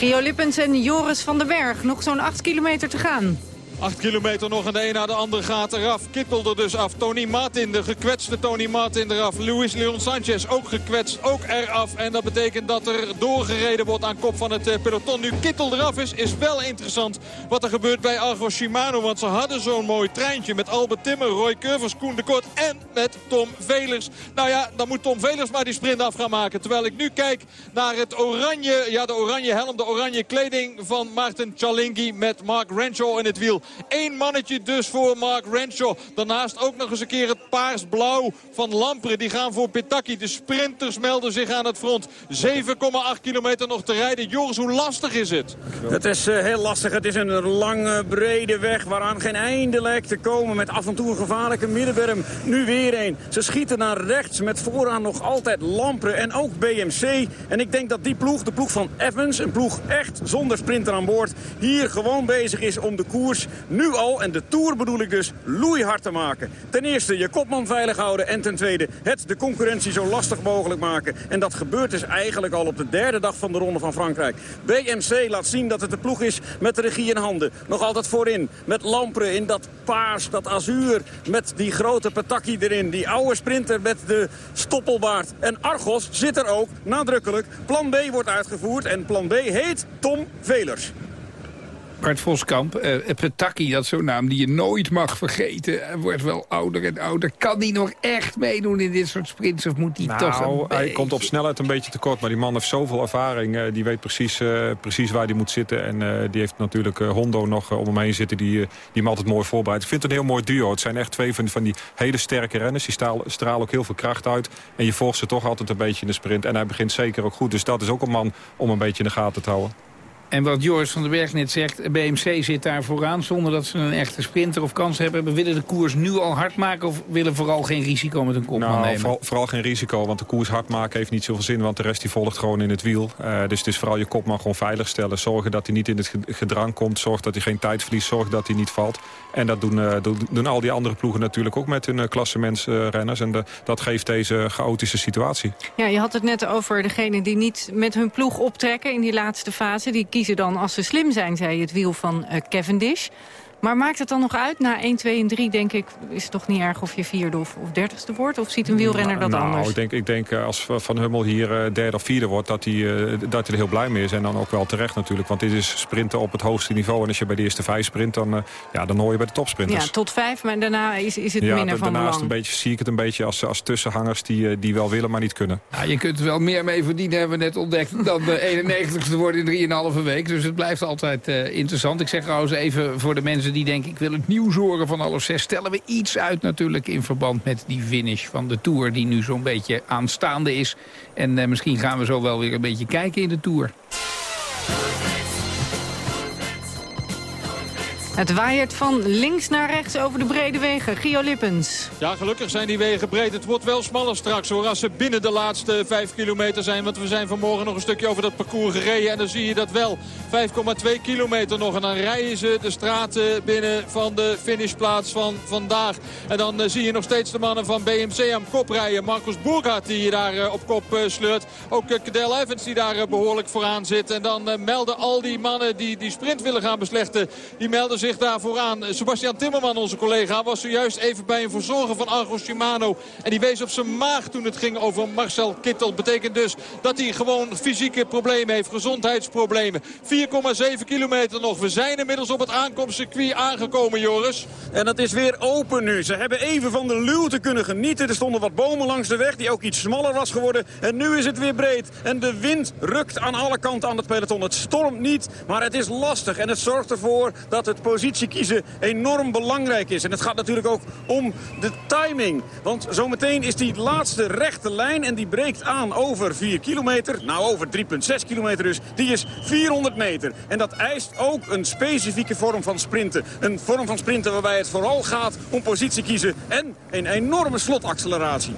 Gio Lippens en Joris van den Berg. Nog zo'n 8 kilometer te gaan. 8 kilometer nog en de een na de andere gaat eraf. Kittel er dus af. Tony Martin, de gekwetste Tony Martin eraf. Luis Leon Sanchez ook gekwetst, ook eraf. En dat betekent dat er doorgereden wordt aan kop van het eh, peloton. Nu Kittel eraf is, is wel interessant wat er gebeurt bij Argo Shimano. Want ze hadden zo'n mooi treintje met Albert Timmer, Roy Curvers, Koen de Kort en met Tom Velers. Nou ja, dan moet Tom Velers maar die sprint af gaan maken. Terwijl ik nu kijk naar het oranje, ja de oranje helm, de oranje kleding van Martin Chalingi met Mark Renshaw in het wiel. Eén mannetje dus voor Mark Renshaw. Daarnaast ook nog eens een keer het paars-blauw van Lampre. Die gaan voor Pitaki. De sprinters melden zich aan het front. 7,8 kilometer nog te rijden. Joris, hoe lastig is het? Het is uh, heel lastig. Het is een lange, brede weg waaraan geen einde lijkt te komen. Met af en toe een gevaarlijke middenberm. Nu weer een. Ze schieten naar rechts met vooraan nog altijd Lampre en ook BMC. En ik denk dat die ploeg, de ploeg van Evans, een ploeg echt zonder sprinter aan boord... hier gewoon bezig is om de koers nu al, en de Tour bedoel ik dus, loeihard te maken. Ten eerste je kopman veilig houden en ten tweede het de concurrentie zo lastig mogelijk maken. En dat gebeurt dus eigenlijk al op de derde dag van de Ronde van Frankrijk. BMC laat zien dat het de ploeg is met de regie in handen. Nog altijd voorin, met Lampre in dat paars, dat azuur, met die grote Pataki erin. Die oude sprinter met de stoppelbaard. En Argos zit er ook, nadrukkelijk. Plan B wordt uitgevoerd en plan B heet Tom Velers. Bart Voskamp, uh, Petaki, dat zo'n naam die je nooit mag vergeten. Hij wordt wel ouder en ouder. Kan die nog echt meedoen in dit soort sprints? Of moet hij nou, toch een hij beetje... komt op snelheid een beetje tekort. Maar die man heeft zoveel ervaring. Uh, die weet precies, uh, precies waar hij moet zitten. En die heeft natuurlijk Hondo nog om hem heen zitten. Die, die hem altijd mooi voorbereidt. Ik vind het een heel mooi duo. Het zijn echt twee van, van die hele sterke renners. Die stralen, stralen ook heel veel kracht uit. En je volgt ze toch altijd een beetje in de sprint. En hij begint zeker ook goed. Dus dat is ook een man om een beetje in de gaten te houden. En wat Joris van den Berg net zegt, BMC zit daar vooraan... zonder dat ze een echte sprinter of kans hebben. We willen de koers nu al hard maken of willen vooral geen risico met een kopman nou, nemen? Vooral, vooral, geen risico, want de koers hard maken heeft niet zoveel zin... want de rest die volgt gewoon in het wiel. Uh, dus het is vooral je kopman gewoon veilig stellen. Zorgen dat hij niet in het gedrang komt. Zorg dat hij geen tijd verliest. Zorg dat hij niet valt. En dat doen, uh, doen al die andere ploegen natuurlijk ook met hun uh, klassementsrenners. en de, dat geeft deze chaotische situatie. Ja, je had het net over degene die niet met hun ploeg optrekken in die laatste fase. Die kiezen dan, als ze slim zijn, zei het wiel van uh, Cavendish. Maar maakt het dan nog uit? Na 1, 2 en 3 denk ik, is het toch niet erg of je vierde of, of dertigste wordt? Of ziet een wielrenner dat nou, anders? Ik denk, ik denk als Van Hummel hier derde of vierde wordt, dat hij, uh, dat hij er heel blij mee is. En dan ook wel terecht natuurlijk. Want dit is sprinten op het hoogste niveau. En als je bij de eerste vijf sprint, dan, ja, dan hoor je bij de topsprinters. Ja, tot vijf, maar daarna is, is het ja, minder van daarnaast belang. een beetje, zie ik het een beetje als, als tussenhangers die, die wel willen, maar niet kunnen. Ja, je kunt er wel meer mee verdienen, hebben we net ontdekt, <laughs> dan de 91ste worden in 3,5 week. Dus het blijft altijd uh, interessant. Ik zeg trouwens even voor de mensen die denken, ik wil het nieuws horen van alle zes... stellen we iets uit natuurlijk in verband met die finish van de Tour... die nu zo'n beetje aanstaande is. En uh, misschien gaan we zo wel weer een beetje kijken in de Tour. Het waaiert van links naar rechts over de brede wegen. Gio Lippens. Ja, gelukkig zijn die wegen breed. Het wordt wel smaller straks hoor, als ze binnen de laatste 5 kilometer zijn. Want we zijn vanmorgen nog een stukje over dat parcours gereden. En dan zie je dat wel. 5,2 kilometer nog. En dan rijden ze de straten binnen van de finishplaats van vandaag. En dan uh, zie je nog steeds de mannen van BMC aan kop rijden. Marcus Boergaard die daar uh, op kop uh, sleurt. Ook Cadel Evans die daar behoorlijk vooraan zit. En dan melden al die mannen die die sprint willen gaan beslechten. Die melden zich daar vooraan. Sebastian Timmerman, onze collega, was zojuist even bij een verzorger van Argo Shimano. En die wees op zijn maag toen het ging over Marcel Kittel. Betekent dus dat hij gewoon fysieke problemen heeft, gezondheidsproblemen. 4,7 kilometer nog. We zijn inmiddels op het aankomstcircuit aangekomen, Joris. En het is weer open nu. Ze hebben even van de luwte kunnen genieten. Er stonden wat bomen langs de weg die ook iets smaller was geworden. En nu is het weer breed. En de wind rukt aan alle kanten aan het peloton. Het stormt niet, maar het is lastig. En het zorgt ervoor dat het positie kiezen enorm belangrijk is. En het gaat natuurlijk ook om de timing. Want zometeen is die laatste rechte lijn en die breekt aan over 4 kilometer. Nou, over 3,6 kilometer dus. Die is 400 meter. En dat eist ook een specifieke vorm van sprinten. Een vorm van sprinten waarbij het vooral gaat om positie kiezen en een enorme slotacceleratie.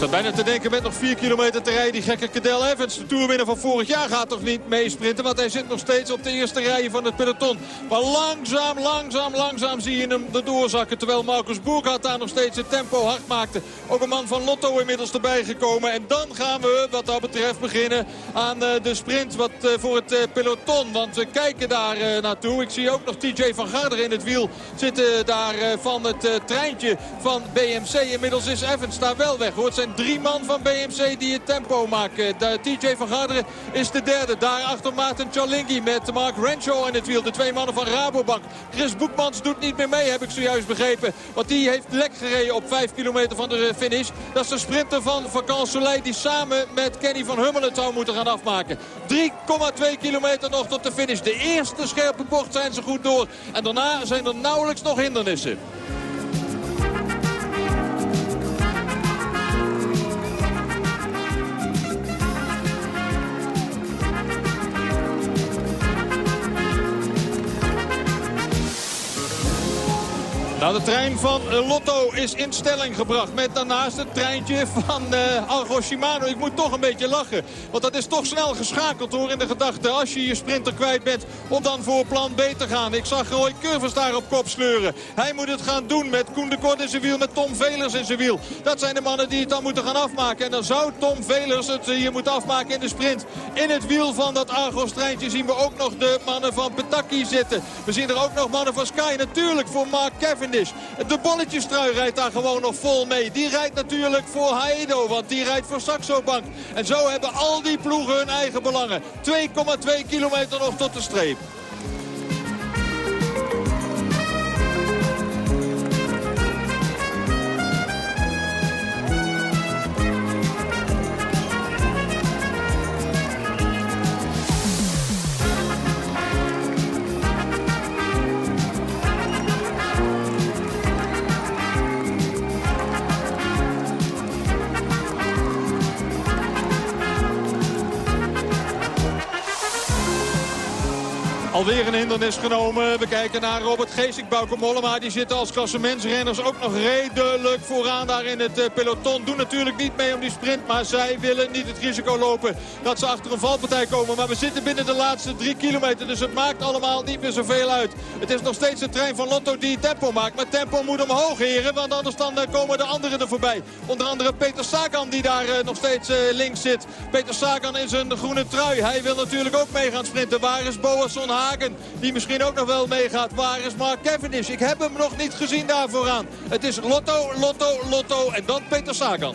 Zat bijna te denken met nog 4 kilometer te rijden. Die gekke Cadel Evans, de toerwinner van vorig jaar, gaat toch niet meesprinten. Want hij zit nog steeds op de eerste rij van het peloton. Maar langzaam, langzaam, langzaam zie je hem erdoor zakken. Terwijl Marcus Boergaard daar nog steeds het tempo hard maakte. Ook een man van Lotto inmiddels erbij gekomen. En dan gaan we wat dat betreft beginnen aan de sprint wat voor het peloton. Want we kijken daar naartoe. Ik zie ook nog TJ van Garderen in het wiel zitten daar van het treintje van BMC. Inmiddels is Evans daar wel weg. Hoort zijn drie man van BMC die het tempo maken. De TJ van Garderen is de derde. Daarachter Maarten Chalingi met Mark Renshaw in het wiel. De twee mannen van Rabobank. Chris Boekmans doet niet meer mee, heb ik zojuist begrepen. Want die heeft lek gereden op 5 kilometer van de finish. Dat is de sprinter van Vacan Soleil die samen met Kenny van Hummelen het zou moeten gaan afmaken. 3,2 kilometer nog tot de finish. De eerste scherpe bocht zijn ze goed door. En daarna zijn er nauwelijks nog hindernissen. Nou, de trein van Lotto is in stelling gebracht. Met daarnaast het treintje van uh, Argo Shimano. Ik moet toch een beetje lachen. Want dat is toch snel geschakeld hoor in de gedachte. Als je je sprinter kwijt bent om dan voor plan B te gaan. Ik zag Roy Curvers daar op kop sleuren. Hij moet het gaan doen met Koen de Kort in zijn wiel. Met Tom Velers in zijn wiel. Dat zijn de mannen die het dan moeten gaan afmaken. En dan zou Tom Velers het hier moeten afmaken in de sprint. In het wiel van dat Argos treintje zien we ook nog de mannen van Petaki zitten. We zien er ook nog mannen van Sky. Natuurlijk voor Mark Kevin. De bolletjestrui rijdt daar gewoon nog vol mee. Die rijdt natuurlijk voor Haedo, want die rijdt voor Saxo Bank. En zo hebben al die ploegen hun eigen belangen. 2,2 kilometer nog tot de streep. Alweer een hindernis genomen. We kijken naar Robert Geesink, Bauke Mollema. Die zitten als klassementsrenners ook nog redelijk vooraan daar in het eh, peloton. Doen natuurlijk niet mee om die sprint. Maar zij willen niet het risico lopen dat ze achter een valpartij komen. Maar we zitten binnen de laatste drie kilometer. Dus het maakt allemaal niet meer zoveel uit. Het is nog steeds de trein van Lotto die tempo maakt. Maar tempo moet omhoog heren. Want anders dan eh, komen de anderen er voorbij. Onder andere Peter Sagan die daar eh, nog steeds links zit. Peter Sagan in zijn groene trui. Hij wil natuurlijk ook mee gaan sprinten. Waar is Boasson Die misschien ook nog wel meegaat. Waar is Mark Cavendish? Ik heb hem nog niet gezien daar vooraan. Het is Lotto, Lotto, Lotto en dan Peter Sagan.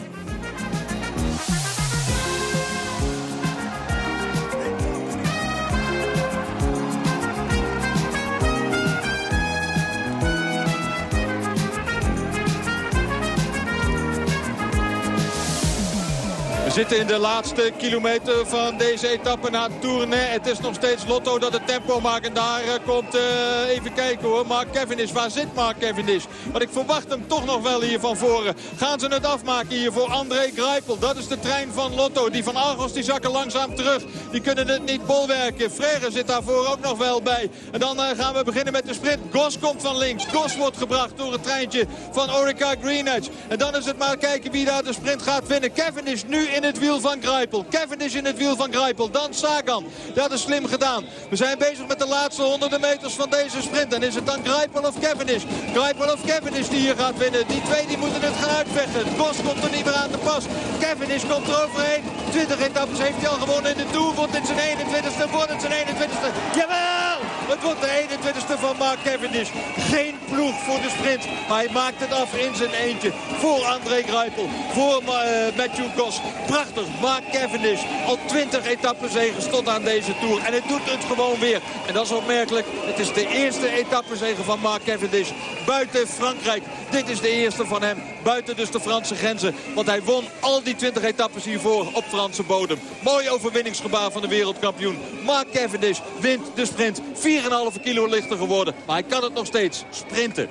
Zitten in de laatste kilometer van deze etappe naar Tournai. Het is nog steeds Lotto dat het tempo maakt. En daar eh, komt, uh, even kijken hoor, Mark Cavendish. Waar zit Mark Cavendish? Want ik verwacht hem toch nog wel hier van voren. Gaan ze het afmaken hier voor André Greipel. Dat is de trein van Lotto. Die van Argos die zakken langzaam terug. Die kunnen het niet bolwerken. Frère zit daarvoor ook nog wel bij. En dan uh, gaan we beginnen met de sprint. Gos komt van links. Gos wordt gebracht door het treintje van Orica Greenedge. En dan is het maar kijken wie daar de sprint gaat winnen. Cavendish nu in het wiel van Greipel. Cavendish in het wiel van Greipel. Dan Sagan. Dat is slim gedaan. We zijn bezig met de laatste honderden meters van deze sprint. En is het dan Greipel of Cavendish? Greipel of Cavendish die hier gaat winnen. Die twee die moeten het gaan uitvechten. Bos komt er niet meer aan te pas. Cavendish komt er overheen. 20 etappes heeft hij al gewonnen in de Tour. Wordt dit zijn 21ste. Wordt het zijn 21ste. Jawel! Het wordt de 21ste van Mark Cavendish. Geen ploeg voor de sprint. Maar hij maakt het af in zijn eentje. Voor André Greipel. Voor uh, Matthew Goss. Prachtig. Mark Cavendish. Al 20 etappezegen tot aan deze Tour. En hij doet het gewoon weer. En dat is opmerkelijk. Het is de eerste etappezegen van Mark Cavendish. Buiten Frankrijk. Dit is de eerste van hem. Buiten dus de Franse grenzen. Want hij won al die 20 etappes hiervoor op Franse bodem. Mooi overwinningsgebaar van de wereldkampioen. Mark Cavendish wint de sprint. 4,5 kilo lichter geworden. Maar hij kan het nog steeds sprinten.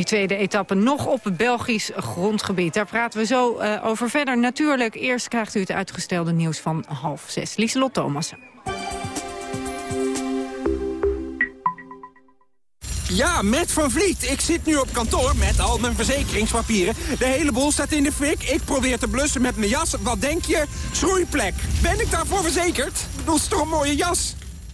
Die tweede etappe nog op Belgisch grondgebied. Daar praten we zo uh, over verder. Natuurlijk, eerst krijgt u het uitgestelde nieuws van half zes. Lieselot Thomassen. Ja, met Van Vliet. Ik zit nu op kantoor met al mijn verzekeringspapieren. De hele boel staat in de fik. Ik probeer te blussen met mijn jas. Wat denk je? Schroeiplek. Ben ik daarvoor verzekerd? Dat is toch een mooie jas?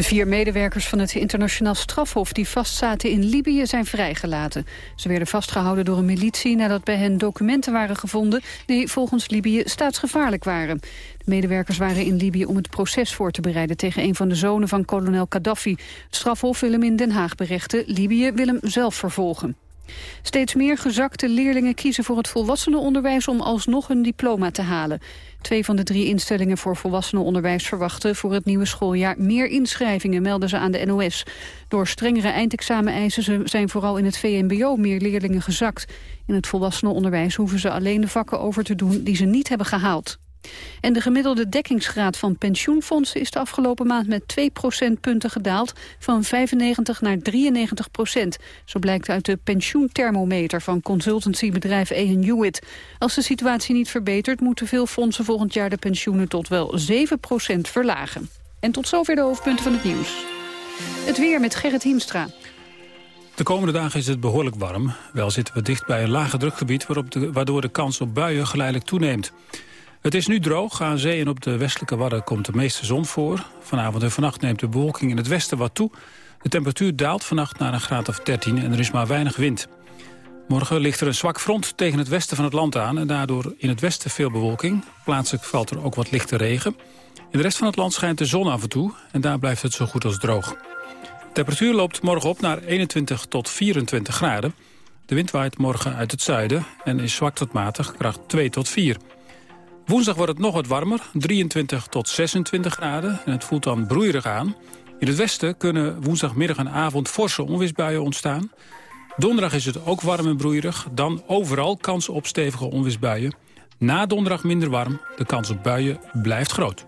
De vier medewerkers van het internationaal strafhof die vastzaten in Libië zijn vrijgelaten. Ze werden vastgehouden door een militie nadat bij hen documenten waren gevonden die volgens Libië staatsgevaarlijk waren. De medewerkers waren in Libië om het proces voor te bereiden tegen een van de zonen van kolonel Gaddafi. Het strafhof wil hem in Den Haag berechten, Libië wil hem zelf vervolgen. Steeds meer gezakte leerlingen kiezen voor het volwassenenonderwijs om alsnog een diploma te halen. Twee van de drie instellingen voor volwassenenonderwijs verwachten voor het nieuwe schooljaar meer inschrijvingen, melden ze aan de NOS. Door strengere eindexameneisen zijn vooral in het VMBO meer leerlingen gezakt. In het volwassenenonderwijs hoeven ze alleen de vakken over te doen die ze niet hebben gehaald. En de gemiddelde dekkingsgraad van pensioenfondsen is de afgelopen maand met 2 procentpunten gedaald, van 95 naar 93 procent. Zo blijkt uit de pensioenthermometer van consultancybedrijf A.N. Hewitt. Als de situatie niet verbetert, moeten veel fondsen volgend jaar de pensioenen tot wel 7 procent verlagen. En tot zover de hoofdpunten van het nieuws. Het weer met Gerrit Hiemstra. De komende dagen is het behoorlijk warm. Wel zitten we dicht bij een lage drukgebied... waardoor de kans op buien geleidelijk toeneemt. Het is nu droog. Aan zee en op de westelijke Wadden komt de meeste zon voor. Vanavond en vannacht neemt de bewolking in het westen wat toe. De temperatuur daalt vannacht naar een graad of 13 en er is maar weinig wind. Morgen ligt er een zwak front tegen het westen van het land aan... en daardoor in het westen veel bewolking. Plaatselijk valt er ook wat lichte regen. In de rest van het land schijnt de zon af en toe... en daar blijft het zo goed als droog. De temperatuur loopt morgen op naar 21 tot 24 graden. De wind waait morgen uit het zuiden en is zwak tot matig, kracht 2 tot 4. Woensdag wordt het nog wat warmer, 23 tot 26 graden. En het voelt dan broeierig aan. In het westen kunnen woensdagmiddag en avond forse onweersbuien ontstaan. Donderdag is het ook warm en broeierig. Dan overal kans op stevige onweersbuien. Na donderdag minder warm. De kans op buien blijft groot.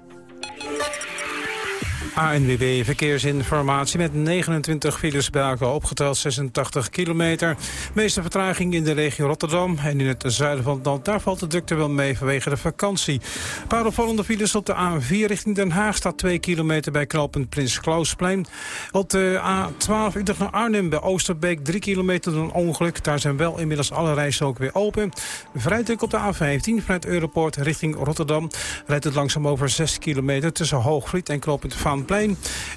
ANWB Verkeersinformatie met 29 files bij elkaar opgeteld, 86 kilometer. meeste vertraging in de regio Rotterdam en in het zuiden van het land. Daar valt de drukte wel mee vanwege de vakantie. Een paar opvallende files op de A4 richting Den Haag staat 2 kilometer bij knooppunt Prins Klausplein. Op de A12 Utrecht naar Arnhem bij Oosterbeek 3 kilometer door een ongeluk. Daar zijn wel inmiddels alle ook weer open. Vrij druk op de A15 vanuit Europort richting Rotterdam. Rijdt het langzaam over 6 kilometer tussen Hoogvliet en knooppunt Van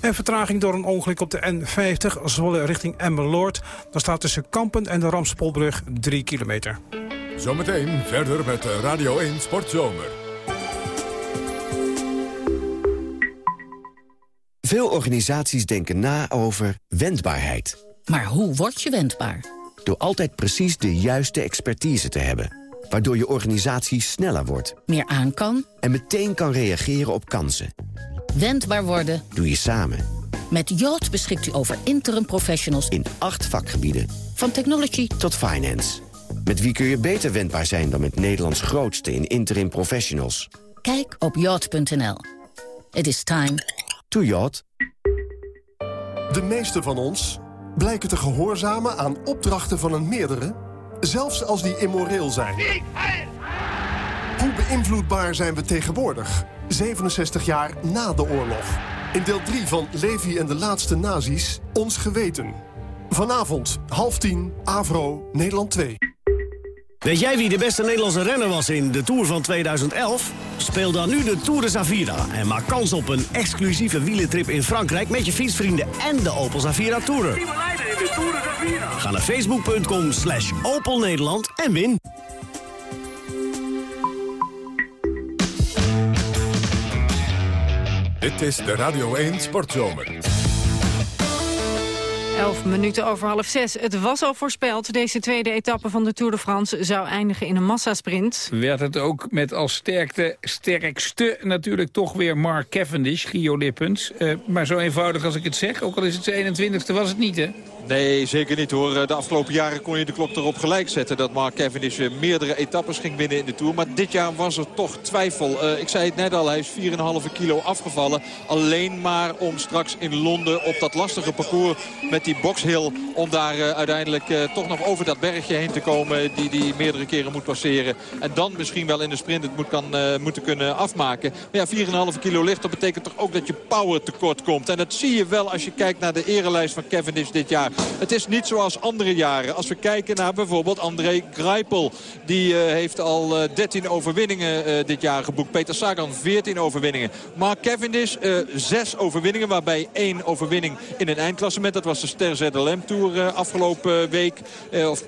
en vertraging door een ongeluk op de N50, Zwolle richting Emmeloord. Daar staat tussen Kampen en de Ramspolbrug 3 kilometer. Zometeen verder met Radio 1 Sportzomer. Veel organisaties denken na over wendbaarheid. Maar hoe word je wendbaar? Door altijd precies de juiste expertise te hebben. Waardoor je organisatie sneller wordt. Meer aan kan. En meteen kan reageren op kansen. Wendbaar worden doe je samen. Met Yacht beschikt u over interim professionals in acht vakgebieden. Van technology tot finance. Met wie kun je beter wendbaar zijn dan met Nederlands grootste in interim professionals? Kijk op yacht.nl. It is time to yacht. De meeste van ons blijken te gehoorzamen aan opdrachten van een meerdere... zelfs als die immoreel zijn. Hoe beïnvloedbaar zijn we tegenwoordig, 67 jaar na de oorlog? In deel 3 van Levi en de laatste nazi's, ons geweten. Vanavond, half tien, Avro, Nederland 2. Weet jij wie de beste Nederlandse renner was in de Tour van 2011? Speel dan nu de Tour de Zavira en maak kans op een exclusieve wielentrip in Frankrijk... met je fietsvrienden en de Opel Zavira Tourer. Ga naar facebook.com slash Opel Nederland en win. Dit is de Radio 1 Sportzomer. 11 minuten over half zes. Het was al voorspeld. Deze tweede etappe van de Tour de France zou eindigen in een massasprint. Werd het ook met als sterkte, sterkste natuurlijk toch weer Mark Cavendish, Gio Lippens. Uh, maar zo eenvoudig als ik het zeg, ook al is het zijn 21ste, was het niet hè? Nee, zeker niet hoor. De afgelopen jaren kon je de klok erop gelijk zetten... dat Mark Cavendish eh, meerdere etappes ging winnen in de Tour. Maar dit jaar was er toch twijfel. Uh, ik zei het net al, hij is 4,5 kilo afgevallen. Alleen maar om straks in Londen op dat lastige parcours met die boxhill... om daar uh, uiteindelijk toch nog over dat bergje heen te komen... die die meerdere keren moet passeren. En dan misschien wel in de sprint het moet kan, moeten kunnen afmaken. Maar ja, 4,5 kilo licht, dat betekent toch ook dat je power tekort komt. En dat zie je wel als je kijkt naar de erelijst van Cavendish dit jaar. Het is niet zoals andere jaren. Als we kijken naar bijvoorbeeld André Greipel. Die uh, heeft al uh, 13 overwinningen uh, dit jaar geboekt. Peter Sagan 14 overwinningen. Mark Cavendish 6 overwinningen. Waarbij één overwinning in een eindklassement. Dat was de Ster ZLM Tour afgelopen week. of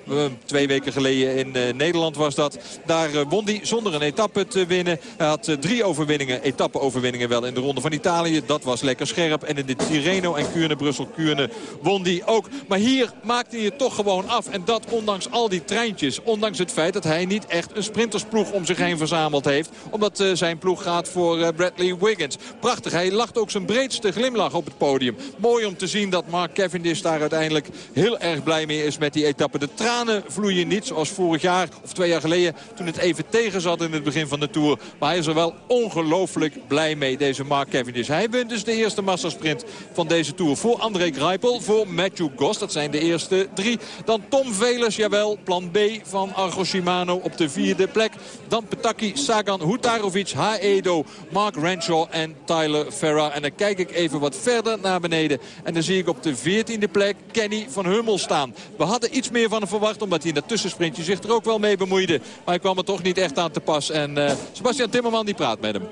twee weken geleden in Nederland was dat. Daar won hij zonder een etappe te winnen. Hij had drie overwinningen, etappe-overwinningen wel in de Ronde van Italië. Dat was lekker scherp. En in de Tirreno en Kuurne, Brussel-Kuurne won hij ook. Maar hier maakte hij het toch gewoon af. En dat ondanks al die treintjes. Ondanks het feit dat hij niet echt een sprintersploeg om zich heen verzameld heeft. Omdat uh, zijn ploeg gaat voor uh, Bradley Wiggins. Prachtig. Hij lacht ook zijn breedste glimlach op het podium. Mooi om te zien dat Mark Cavendish daar uiteindelijk heel erg blij mee is met die etappe. De tranen vloeien niet zoals vorig jaar of twee jaar geleden. Toen het even tegen zat in het begin van de Tour. Maar hij is er wel ongelooflijk blij mee, deze Mark Cavendish. Hij wint dus de eerste massasprint van deze Tour. Voor André Greipel, voor Matthew Gold Dat zijn de eerste drie. Dan Tom Velers, jawel, plan B van Argo Shimano op de vierde plek. Dan Petaki, Sagan, Hutarovic, Haedo, Mark Renshaw en Tyler Ferrar. En dan kijk ik even wat verder naar beneden. En dan zie ik op de veertiende plek Kenny van Hummel staan. We hadden iets meer van hem verwacht, omdat hij in dat tussensprintje zich er ook wel mee bemoeide. Maar hij kwam er toch niet echt aan te pas. En uh, Sebastian Timmerman die praat met hem.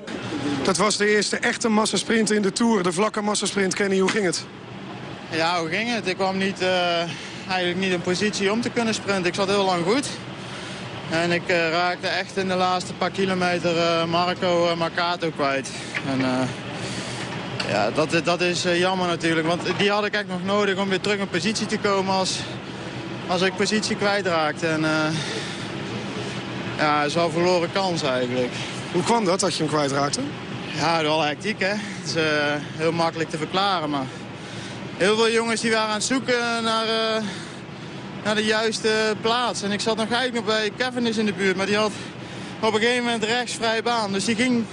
Dat was de eerste echte massasprint in de Tour. De vlakke massasprint. Kenny, hoe ging het? Ja, hoe ging het? Ik kwam niet, uh, eigenlijk niet in positie om te kunnen sprinten. Ik zat heel lang goed. En ik uh, raakte echt in de laatste paar kilometer uh, Marco Marcato kwijt. En, ja, dat, dat is jammer natuurlijk. Want die had ik echt nog nodig om weer terug in positie te komen als, als ik positie kwijtraakte. En ja, het is wel een verloren kans eigenlijk. Hoe kwam dat, dat je hem kwijtraakte? Ja, wel hectiek hè. Het is heel makkelijk te verklaren, maar heel veel jongens die waren aan het zoeken naar, uh, naar de juiste plaats. En ik zat nog eigenlijk nog bij Kevin in de buurt, maar die had op een gegeven moment rechts vrij baan. Dus die ging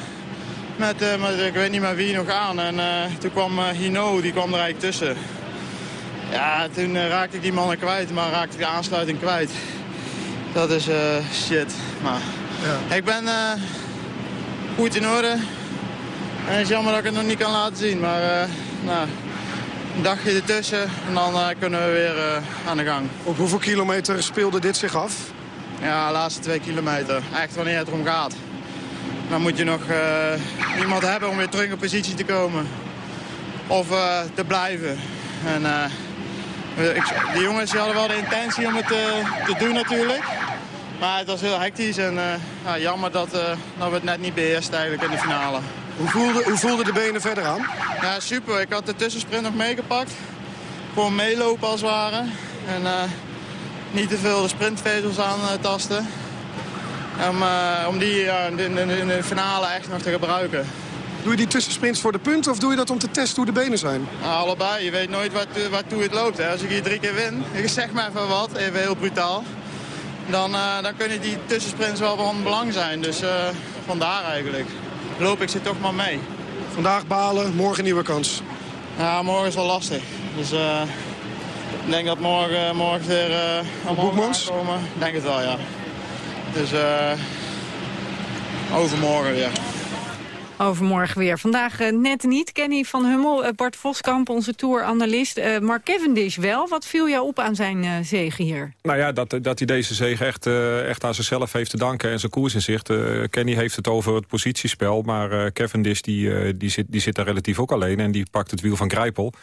met, uh, met ik weet niet meer wie nog aan. En uh, toen kwam Hino, die kwam er eigenlijk tussen. Ja, toen raakte ik die mannen kwijt, maar raakte ik de aansluiting kwijt. Dat is shit. Maar ja. ik ben goed in orde. En het is jammer dat ik het nog niet kan laten zien, maar nou, een dagje ertussen en dan uh, kunnen we weer uh, aan de gang. Op hoeveel kilometer speelde dit zich af? Ja, de laatste twee kilometer. Echt wanneer het erom gaat. Dan moet je nog uh, iemand hebben om weer terug in positie te komen. Of te blijven. En, de jongens hadden wel de intentie om het te doen natuurlijk. Maar het was heel hectisch en ja, jammer dat, dat we het net niet beheerst eigenlijk in de finale. Hoe voelde, hoe voelde de benen verder aan? Ja, super. Ik had de tussensprint nog meegepakt. Gewoon meelopen als het ware. En uh, niet te veel de sprintvezels aantasten. Om, uh, om die uh, in, in, in, de finale echt nog te gebruiken. Doe je die tussensprints voor de punten of doe je dat om te testen hoe de benen zijn? Nou, allebei. Je weet nooit wat, waartoe het loopt. Hè. Als ik hier drie keer win, <laughs> ik zeg maar even wat, even heel brutaal. Dan, dan kunnen die tussensprints wel van belang zijn. Dus vandaar eigenlijk loop ik ze toch maar mee. Vandaag balen, morgen nieuwe kans. Ja, morgen is wel lastig. Dus uh, ik denk dat morgen, morgen weer uh, Boekmans? komen. Ik denk het wel, ja. Dus uh, overmorgen weer. Overmorgen weer. Vandaag uh, net niet. Kenny van Hummel, uh, Bart Voskamp, onze tour-analyst. Uh, Mark Cavendish wel. Wat viel jou op aan zijn zege hier? Nou ja, dat, dat hij deze zege echt, echt aan zichzelf heeft te danken en zijn koers in zicht. Kenny heeft het over het positiespel, maar Cavendish die, die, zit, die zit daar relatief ook alleen. En die pakt het wiel van Grijpel.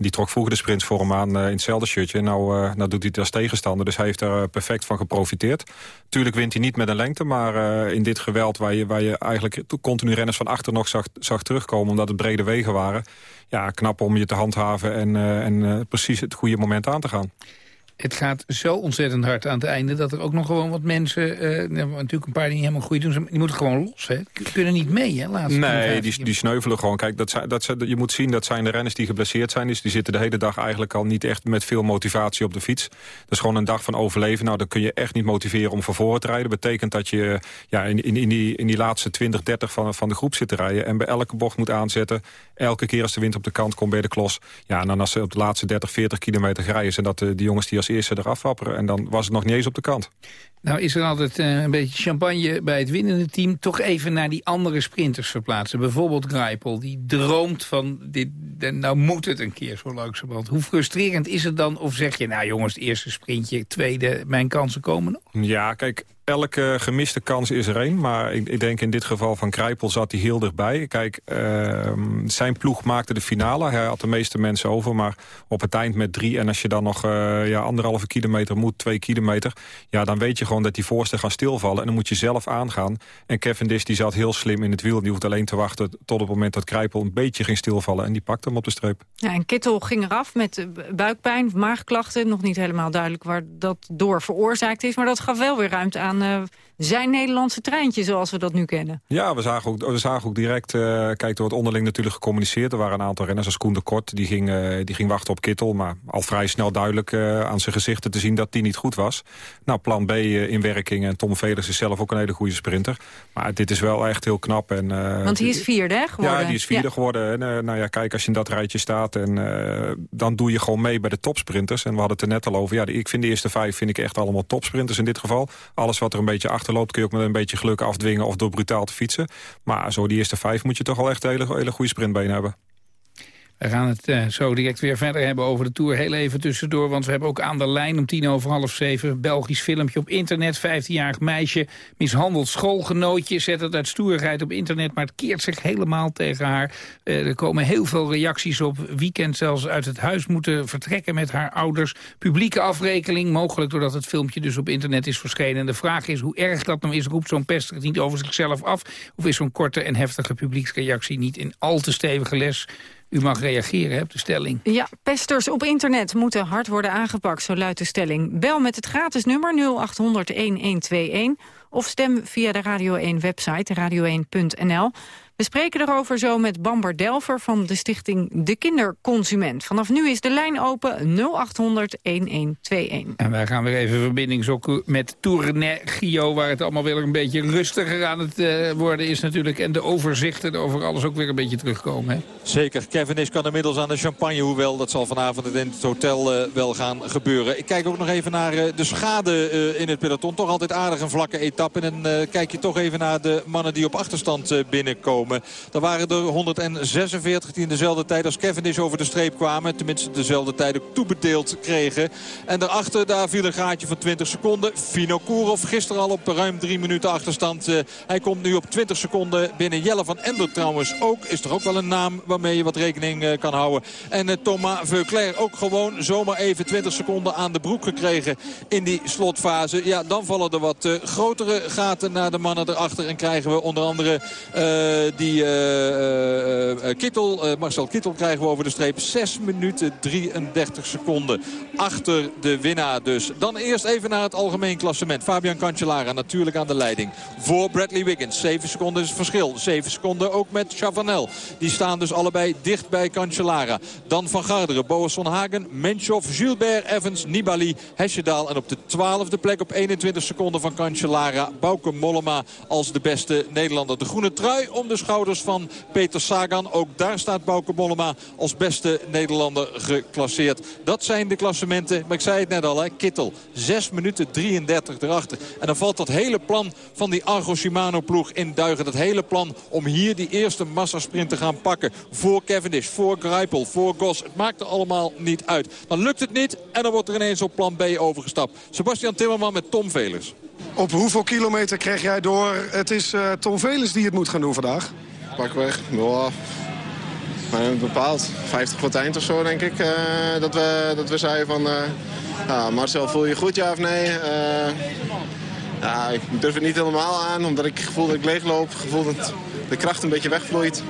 Die trok vroeger de sprints voor hem aan in hetzelfde shirtje. Nou, nou doet hij het als tegenstander, dus hij heeft er perfect van geprofiteerd. Tuurlijk wint hij niet met een lengte, maar in dit geweld waar je, waar je eigenlijk continu renners van achter nog zag, zag terugkomen... omdat het brede wegen waren. Ja, knap om je te handhaven en, en precies het goede moment aan te gaan het gaat zo ontzettend hard aan het einde... dat er ook nog gewoon wat mensen... Uh, natuurlijk een paar die niet helemaal goed doen... die moeten gewoon los, hè? Die kunnen niet mee, hè? Laatste nee, die, die sneuvelen gewoon. Kijk, dat zijn, dat zijn, je moet zien, dat zijn de renners die geblesseerd zijn. Dus die zitten de hele dag eigenlijk al niet echt met veel motivatie op de fiets. Dat is gewoon een dag van overleven. Nou, dan kun je echt niet motiveren om van voren te rijden. Dat betekent dat je ja, in, in, in, die, in die laatste 20, 30 van, van de groep zit te rijden... en bij elke bocht moet aanzetten. Elke keer als de wind op de kant komt bij de klos. Ja, en dan als ze op de laatste 30, 40 kilometer rijden... zijn dat de, die jongens die als eerste eraf wapperen. En dan was het nog niet eens op de kant. Nou is er altijd uh, een beetje champagne bij het winnende team. Toch even naar die andere sprinters verplaatsen. Bijvoorbeeld Grijpel, die droomt van... Dit, nou moet het een keer zo langzamerhand. Hoe frustrerend is het dan? Of zeg je, nou jongens, het eerste sprintje, tweede, mijn kansen komen nog? Ja, kijk, elke gemiste kans is er één. Maar ik, ik, denk in dit geval van Krijpel zat hij heel dichtbij. Kijk, uh, zijn ploeg maakte de finale. Hij had de meeste mensen over, maar op het eind met drie. En als je dan nog uh, ja, anderhalve kilometer moet, twee kilometer... ja, dan weet je gewoon dat die voorste gaan stilvallen. En dan moet je zelf aangaan. En Kevin Dish die zat heel slim in het wiel. Die hoeft alleen te wachten tot het moment dat Krijpel een beetje ging stilvallen. En die pakte hem op de streep. Ja, en Kittel ging eraf met buikpijn, maagklachten. Nog niet helemaal duidelijk waar dat door veroorzaakt is. Maar dat gaf wel weer ruimte aan uh, zijn Nederlandse treintje zoals we dat nu kennen. Ja, we zagen ook, we zagen ook direct, uh, kijk, er wordt onderling natuurlijk gecommuniceerd. Er waren een aantal renners als Koen de Kort, die ging, uh, die ging wachten op Kittel. Maar al vrij snel duidelijk aan zijn gezichten te zien dat die niet goed was. Nou, plan B in werking en Tom Velers is zelf ook een hele goede sprinter. Maar dit is wel echt heel knap. En, Want hij is vierde hè, geworden? Ja, die is vierde geworden. En, nou ja, kijk, als je dat rijtje staat. En dan doe je gewoon mee bij de topsprinters. En we hadden het er net al over. Ja, ik vind de eerste vijf vind ik echt allemaal topsprinters in dit geval. Alles wat er een beetje achterloopt kun je ook met een beetje geluk afdwingen... of door brutaal te fietsen. Maar zo die eerste vijf moet je toch al echt een hele, hele goede sprintbeen hebben. We gaan het uh, zo direct weer verder hebben over de Tour. Heel even tussendoor, want we hebben ook aan de lijn om tien over half zeven... Belgisch filmpje op internet. 15-jarig meisje mishandeld schoolgenootje. Zet het uit stoerigheid op internet, maar het keert zich helemaal tegen haar. Uh, er komen heel veel reacties op. Weekend zelfs uit het huis moeten vertrekken met haar ouders. Publieke afrekening, mogelijk doordat het filmpje dus op internet is verschenen. En de vraag is hoe erg dat nou is. Roept zo'n pester het niet over zichzelf af? Of is zo'n korte en heftige publieksreactie niet in al te stevige les... U mag reageren op de stelling. Ja, pesters op internet moeten hard worden aangepakt, zo luidt de stelling. Bel met het gratis nummer 0800-1121 of stem via de Radio 1 website radio1.nl. We spreken erover zo met Bamber Delver van de stichting De Kinderconsument. Vanaf nu is de lijn open 0800 1121. En wij gaan weer even verbinding zoeken met Tournegio... waar het allemaal weer een beetje rustiger aan het uh, worden is natuurlijk. En de overzichten over alles ook weer een beetje terugkomen. Hè? Zeker. Kevin is kan inmiddels aan de champagne. Hoewel, dat zal vanavond in het hotel uh, wel gaan gebeuren. Ik kijk ook nog even naar uh, de schade in het peloton. Toch altijd aardig een vlakke etappe. En dan kijk je toch even naar de mannen die op achterstand binnenkomen komen. Waren er 146 die in dezelfde tijd als Cavendish over de streep kwamen. Tenminste dezelfde tijd ook toebedeeld kregen. En daarachter daar viel een gaatje van 20 seconden. Fino Kourov gisteren al op ruim 3 minuten achterstand. Uh, hij komt nu op 20 seconden binnen. Jelle van Ender trouwens ook. Is er ook wel een naam waarmee je wat rekening uh, kan houden. En uh, Thomas Veuclair ook gewoon zomaar even 20 seconden aan de broek gekregen in die slotfase. Ja, dan vallen er wat grotere gaten naar de mannen erachter. En krijgen we onder andere die uh, uh, Kittel, Marcel Kittel krijgen we over de streep. 6 minuten 33 seconden achter de winnaar dus. Dan eerst even naar het algemeen klassement. Fabian Cancellara natuurlijk aan de leiding. Voor Bradley Wiggins. 7 seconden is het verschil. 7 seconden ook met Chavanel. Die staan dus allebei dicht bij Cancellara. Dan Van Garderen, Boas van Hagen, Menchov, Gilbert, Evans, Nibali, Hesjedaal. En op de twaalfde plek op 21 seconden van Cancellara. Bauke Mollema als de beste Nederlander. De groene trui om de schouders van Peter Sagan. Ook daar staat Bauke Mollema als beste Nederlander geclasseerd. Dat zijn de klassementen. Maar ik zei het net al, hè, Kittel. 6 minuten 33 erachter. En dan valt dat hele plan van die Argo Shimano ploeg in duigen. Dat hele plan om hier die eerste massasprint te gaan pakken. Voor Cavendish, voor Greipel, voor Gos. Het maakt er allemaal niet uit. Dan lukt het niet en dan wordt er ineens op plan B overgestapt. Sebastian Timmerman met Tom Velers. Op hoeveel kilometer krijg jij door? Het is uh, Tom Velers die het moet gaan doen vandaag. Pakweg, ja, maar bepaald. 50 voor het eind of zo, denk ik. Uh, dat, we, dat we zeiden van... Ja, Marcel, voel je goed, ja of nee? ja, ik durf het niet helemaal aan, omdat ik gevoel dat ik leegloop. Gevoel dat de kracht een beetje wegvloeit.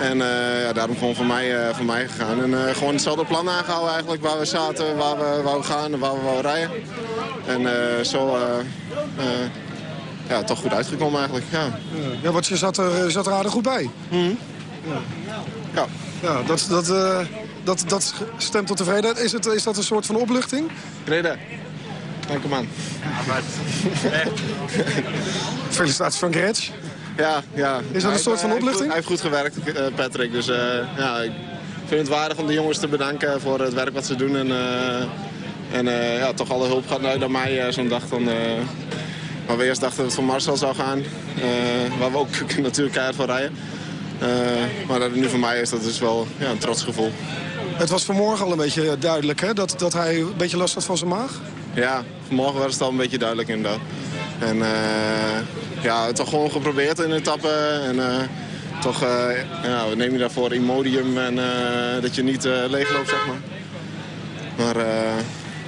En ja, daarom gewoon voor mij, voor mij gegaan. En gewoon hetzelfde plan aangehouden eigenlijk. Waar we zaten, waar we wouden gaan en waar we wouden rijden. En zo ja, toch goed uitgekomen eigenlijk. Ja, ja want je zat er, zat er aardig goed bij. Mm ja. ja. Ja, dat, dat, uh, dat, dat stemt tot tevredenheid. Is, het, is dat een soort van opluchting? Reden. Dank u man. <laughs> Felicitaties van Gretsch. Ja, ja. Is dat een soort van opluchting? Hij heeft goed gewerkt, uh, Patrick. Dus uh, ja, ik vind het waardig om de jongens te bedanken voor het werk wat ze doen. En, en ja, toch alle hulp gaat naar mij zo'n dag. Dan, waar we eerst dachten dat het voor Marcel zou gaan. Waar we ook <laughs> natuurlijk keihard voor rijden. Maar dat het nu voor mij is, dat is wel ja, een trots gevoel. Het was vanmorgen al een beetje duidelijk hè? Dat, dat hij een beetje last had van zijn maag? Ja, vanmorgen was het al een beetje duidelijk inderdaad. En uh, ja, het toch gewoon geprobeerd in de etappe. En toch ja, neem je daarvoor Imodium en dat je niet leegloopt, zeg maar. Maar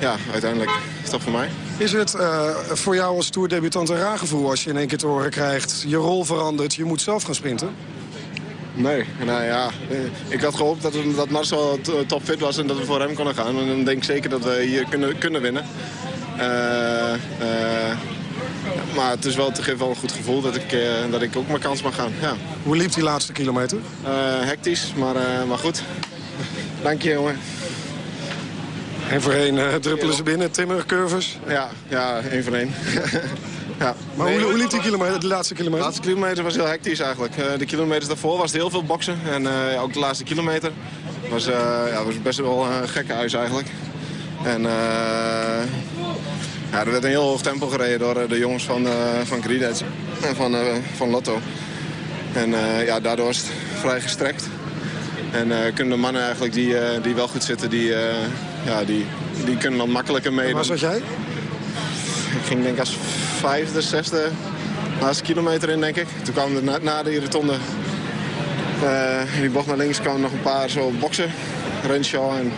ja, uiteindelijk is toch voor mij. Is het uh, voor jou als toerdebutant een raar gevoel als je in één keer te horen krijgt... je rol verandert, je moet zelf gaan sprinten? Nee, nou ja, ik had gehoopt dat, dat Marcel topfit was en dat we voor hem konden gaan. En dan denk ik zeker dat we hier kunnen, kunnen winnen. Uh, uh, maar het is wel, geeft wel een goed gevoel dat ik, uh, dat ik ook mijn kans mag gaan. Ja. Hoe liep die laatste kilometer? hectisch, maar, maar goed. <laughs> Dank je, jongen. Eén voor één uh, druppelen ze binnen, timmer, curves? Ja, ja één voor één. <laughs> Ja. Maar hoe, hoe liep die kilometer, de laatste De kilometer? laatste kilometer was heel hectisch eigenlijk. Eh, de kilometers daarvoor was het heel veel boksen. En eh, ja, ook de laatste kilometer was, eh, ja, was best wel een gekke huis eigenlijk. En eh, ja, er werd een heel hoog tempo gereden door eh, de jongens van, eh van Gridets en van, eh, van Lotto. En ja, daardoor is het vrij gestrekt. En kunnen de mannen eigenlijk die, die wel goed zitten, die, ja, die, die kunnen dan makkelijker mee. Waar zat jij? Ik ging denk ik als vijfde, zesde laatste kilometer in, denk ik. Toen kwam er na, na die rotonde, in die bocht naar links, kwamen nog een paar zo boksen. Renshaw en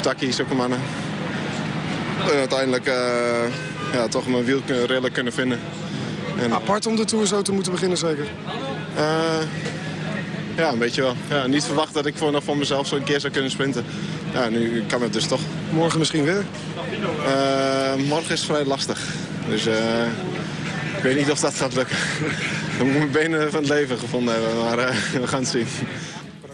Taki, zulke mannen. En uiteindelijk eh, ja, toch mijn wiel kunnen- kunnen vinden. En, Apart om de Tour zo te moeten beginnen zeker? eh, ja, een beetje wel. Ja, niet verwacht dat ik voor, nog voor mezelf zo een keer zou kunnen sprinten. Ja, nu kan het dus toch. Morgen misschien weer? Eh, morgen is vrij lastig. Dus eh, ik weet niet of dat gaat lukken. Dan <laughs> moet mijn benen van het leven gevonden hebben, maar eh, we gaan het zien.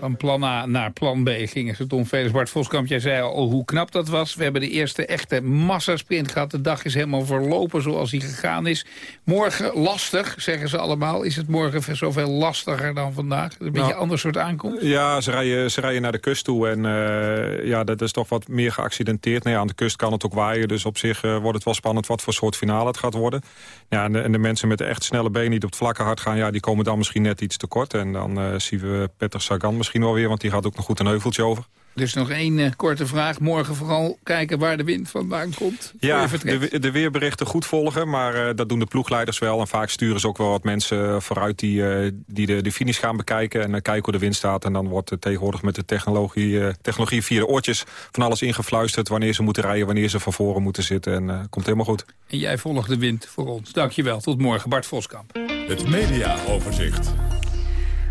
Van plan A naar plan B gingen ze Tom Velers. Bart Voskamp, jij zei al hoe knap dat was. We hebben de eerste echte massasprint gehad. De dag is helemaal verlopen zoals die gegaan is. Morgen lastig, zeggen ze allemaal. Is het morgen zoveel lastiger dan vandaag? Een beetje Nou, een ander soort aankomst? Ja, ze rijden, ze rijden naar de kust toe en eh, ja, dat is toch wat meer geaccidenteerd. Nou ja, aan de kust kan het ook waaien, dus op zich eh, wordt het wel spannend wat voor soort finale het gaat worden. Ja, en, de, en de mensen met de echt snelle benen die op het vlakke hard gaan, ja, die komen dan misschien net iets te kort. En dan eh, zien we Peter Sagan misschien wel weer, want die gaat ook nog goed een heuveltje over. Dus nog één eh, korte vraag. Morgen vooral kijken waar de wind vandaan komt. Ja, de, de weerberichten goed volgen, maar eh, dat doen de ploegleiders wel. En vaak sturen ze ook wel wat mensen vooruit die, eh, die de, de finish gaan bekijken... en dan kijken hoe de wind staat. En dan wordt tegenwoordig met de technologie, eh, technologie via de oortjes van alles ingefluisterd... wanneer ze moeten rijden, wanneer ze van voren moeten zitten. En eh, komt helemaal goed. En jij volgt de wind voor ons. Dankjewel. Tot morgen. Bart Voskamp. Het mediaoverzicht.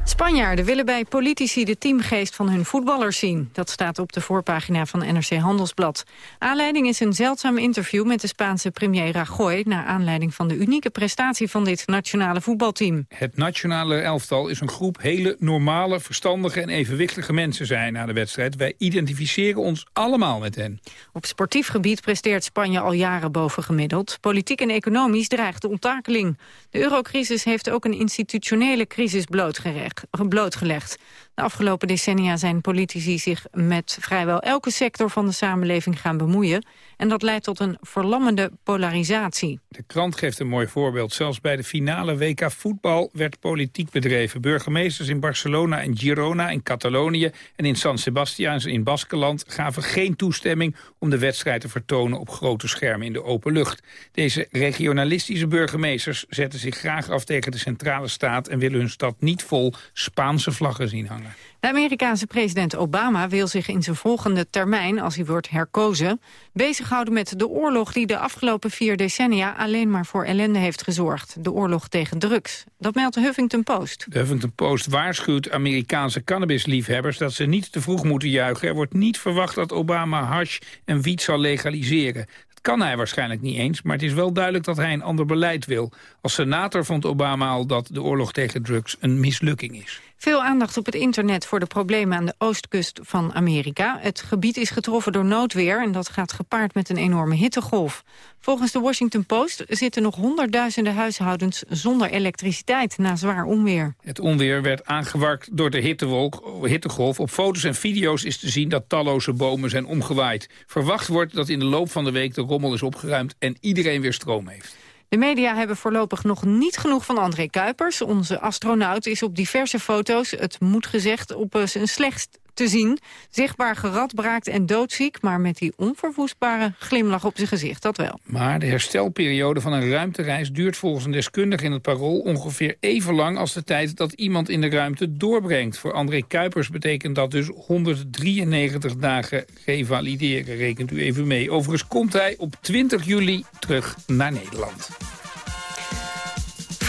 Spanjaarden willen bij politici de teamgeest van hun voetballers zien. Dat staat op de voorpagina van NRC Handelsblad. Aanleiding is een zeldzaam interview met de Spaanse premier Rajoy... naar aanleiding van de unieke prestatie van dit nationale voetbalteam. Het nationale elftal is een groep hele normale, verstandige en evenwichtige mensen zijn na de wedstrijd. Wij identificeren ons allemaal met hen. Op sportief gebied presteert Spanje al jaren bovengemiddeld. Politiek en economisch dreigt de onttakeling. De eurocrisis heeft ook een institutionele crisis blootgelegd. Blootgelegd. De afgelopen decennia zijn politici zich met vrijwel elke sector van de samenleving gaan bemoeien. En dat leidt tot een verlammende polarisatie. De krant geeft een mooi voorbeeld. Zelfs bij de finale WK voetbal werd politiek bedreven. Burgemeesters in Barcelona en Girona in Catalonië en in San Sebastian in Baskeland gaven geen toestemming om de wedstrijd te vertonen op grote schermen in de open lucht. Deze regionalistische burgemeesters zetten zich graag af tegen de centrale staat en willen hun stad niet vol Spaanse vlaggen zien hangen. De Amerikaanse president Obama wil zich in zijn volgende termijn, als hij wordt herkozen, bezighouden met de oorlog die de afgelopen vier decennia alleen maar voor ellende heeft gezorgd. De oorlog tegen drugs. Dat meldt de Huffington Post. De Huffington Post waarschuwt Amerikaanse cannabisliefhebbers dat ze niet te vroeg moeten juichen. Er wordt niet verwacht dat Obama hash en wiet zal legaliseren. Kan hij waarschijnlijk niet eens, maar het is wel duidelijk dat hij een ander beleid wil. Als senator vond Obama al dat de oorlog tegen drugs een mislukking is. Veel aandacht op het internet voor de problemen aan de oostkust van Amerika. Het gebied is getroffen door noodweer en dat gaat gepaard met een enorme hittegolf. Volgens de Washington Post zitten nog honderdduizenden huishoudens zonder elektriciteit na zwaar onweer. Het onweer werd aangewarkt door de hittewolk, hittegolf. Op foto's en video's is te zien dat talloze bomen zijn omgewaaid. Verwacht wordt dat in de loop van de week de rommel is opgeruimd en iedereen weer stroom heeft. De media hebben voorlopig nog niet genoeg van André Kuipers. Onze astronaut is op diverse foto's, het moet gezegd, op eh, zijn slechtst te zien. Zichtbaar geradbraakt en doodziek, maar met die onverwoestbare glimlach op zijn gezicht, dat wel. Maar de herstelperiode van een ruimtereis duurt volgens een deskundige in het Parool ongeveer even lang als de tijd dat iemand in de ruimte doorbrengt. Voor André Kuipers betekent dat dus 193 dagen revalideren. Rekent u even mee. Overigens komt hij op 20 juli terug naar Nederland.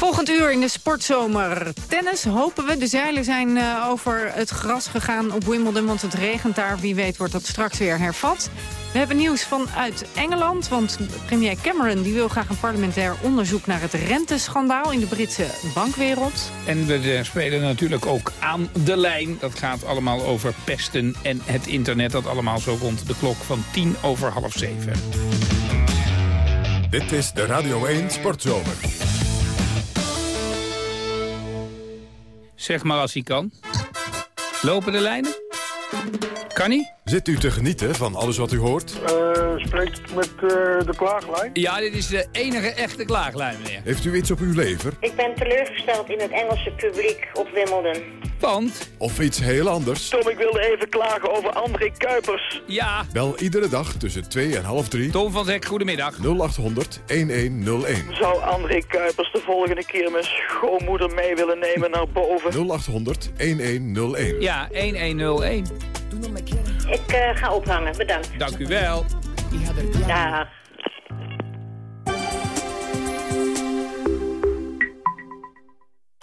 Volgend uur in de sportzomer. Tennis hopen we. De zeilen zijn uh, over het gras gegaan op Wimbledon, want het regent daar. Wie weet wordt dat straks weer hervat. We hebben nieuws vanuit Engeland, want premier Cameron die wil graag een parlementair onderzoek naar het renteschandaal in de Britse bankwereld. En we spelen natuurlijk ook aan de lijn. Dat gaat allemaal over pesten en het internet. Dat allemaal zo rond de klok van tien over half zeven. Dit is de Radio 1 Sportzomer. Zeg maar als hij kan. Lopen de lijnen? Kan hij? Zit u te genieten van alles wat u hoort? Uh, spreekt met uh, de klaaglijn? Ja, dit is de enige echte klaaglijn, meneer. Heeft u iets op uw lever? Ik ben teleurgesteld in het Engelse publiek op Wimbledon. Want? Of iets heel anders? Tom, ik wilde even klagen over André Kuipers. Ja. Bel iedere dag tussen 2 en half 3. Tom van Zek, goedemiddag. 0800 1101. Zou André Kuipers de volgende keer mijn schoonmoeder mee willen nemen naar boven? 0800 1101. Ja, 1101. Ik uh, ga ophangen, bedankt. Dank u wel. Dag.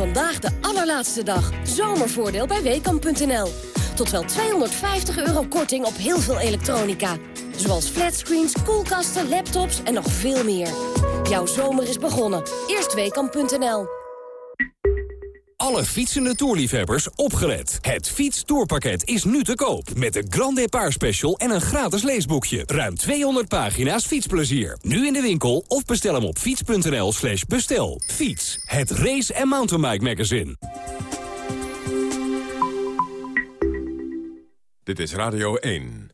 Vandaag de allerlaatste dag. Zomervoordeel bij Weekamp.nl. Tot wel 250 euro korting op heel veel elektronica. Zoals flatscreens, koelkasten, laptops en nog veel meer. Jouw zomer is begonnen. Eerst Weekamp.nl. Alle fietsende toerliefhebbers opgelet. Het fietstoerpakket is nu te koop. Met de Grand Depart Special en een gratis leesboekje. Ruim 200 pagina's fietsplezier. Nu in de winkel of bestel hem op fiets.nl slash bestel. Fiets, het race- en mountainbike magazine. Dit is Radio 1.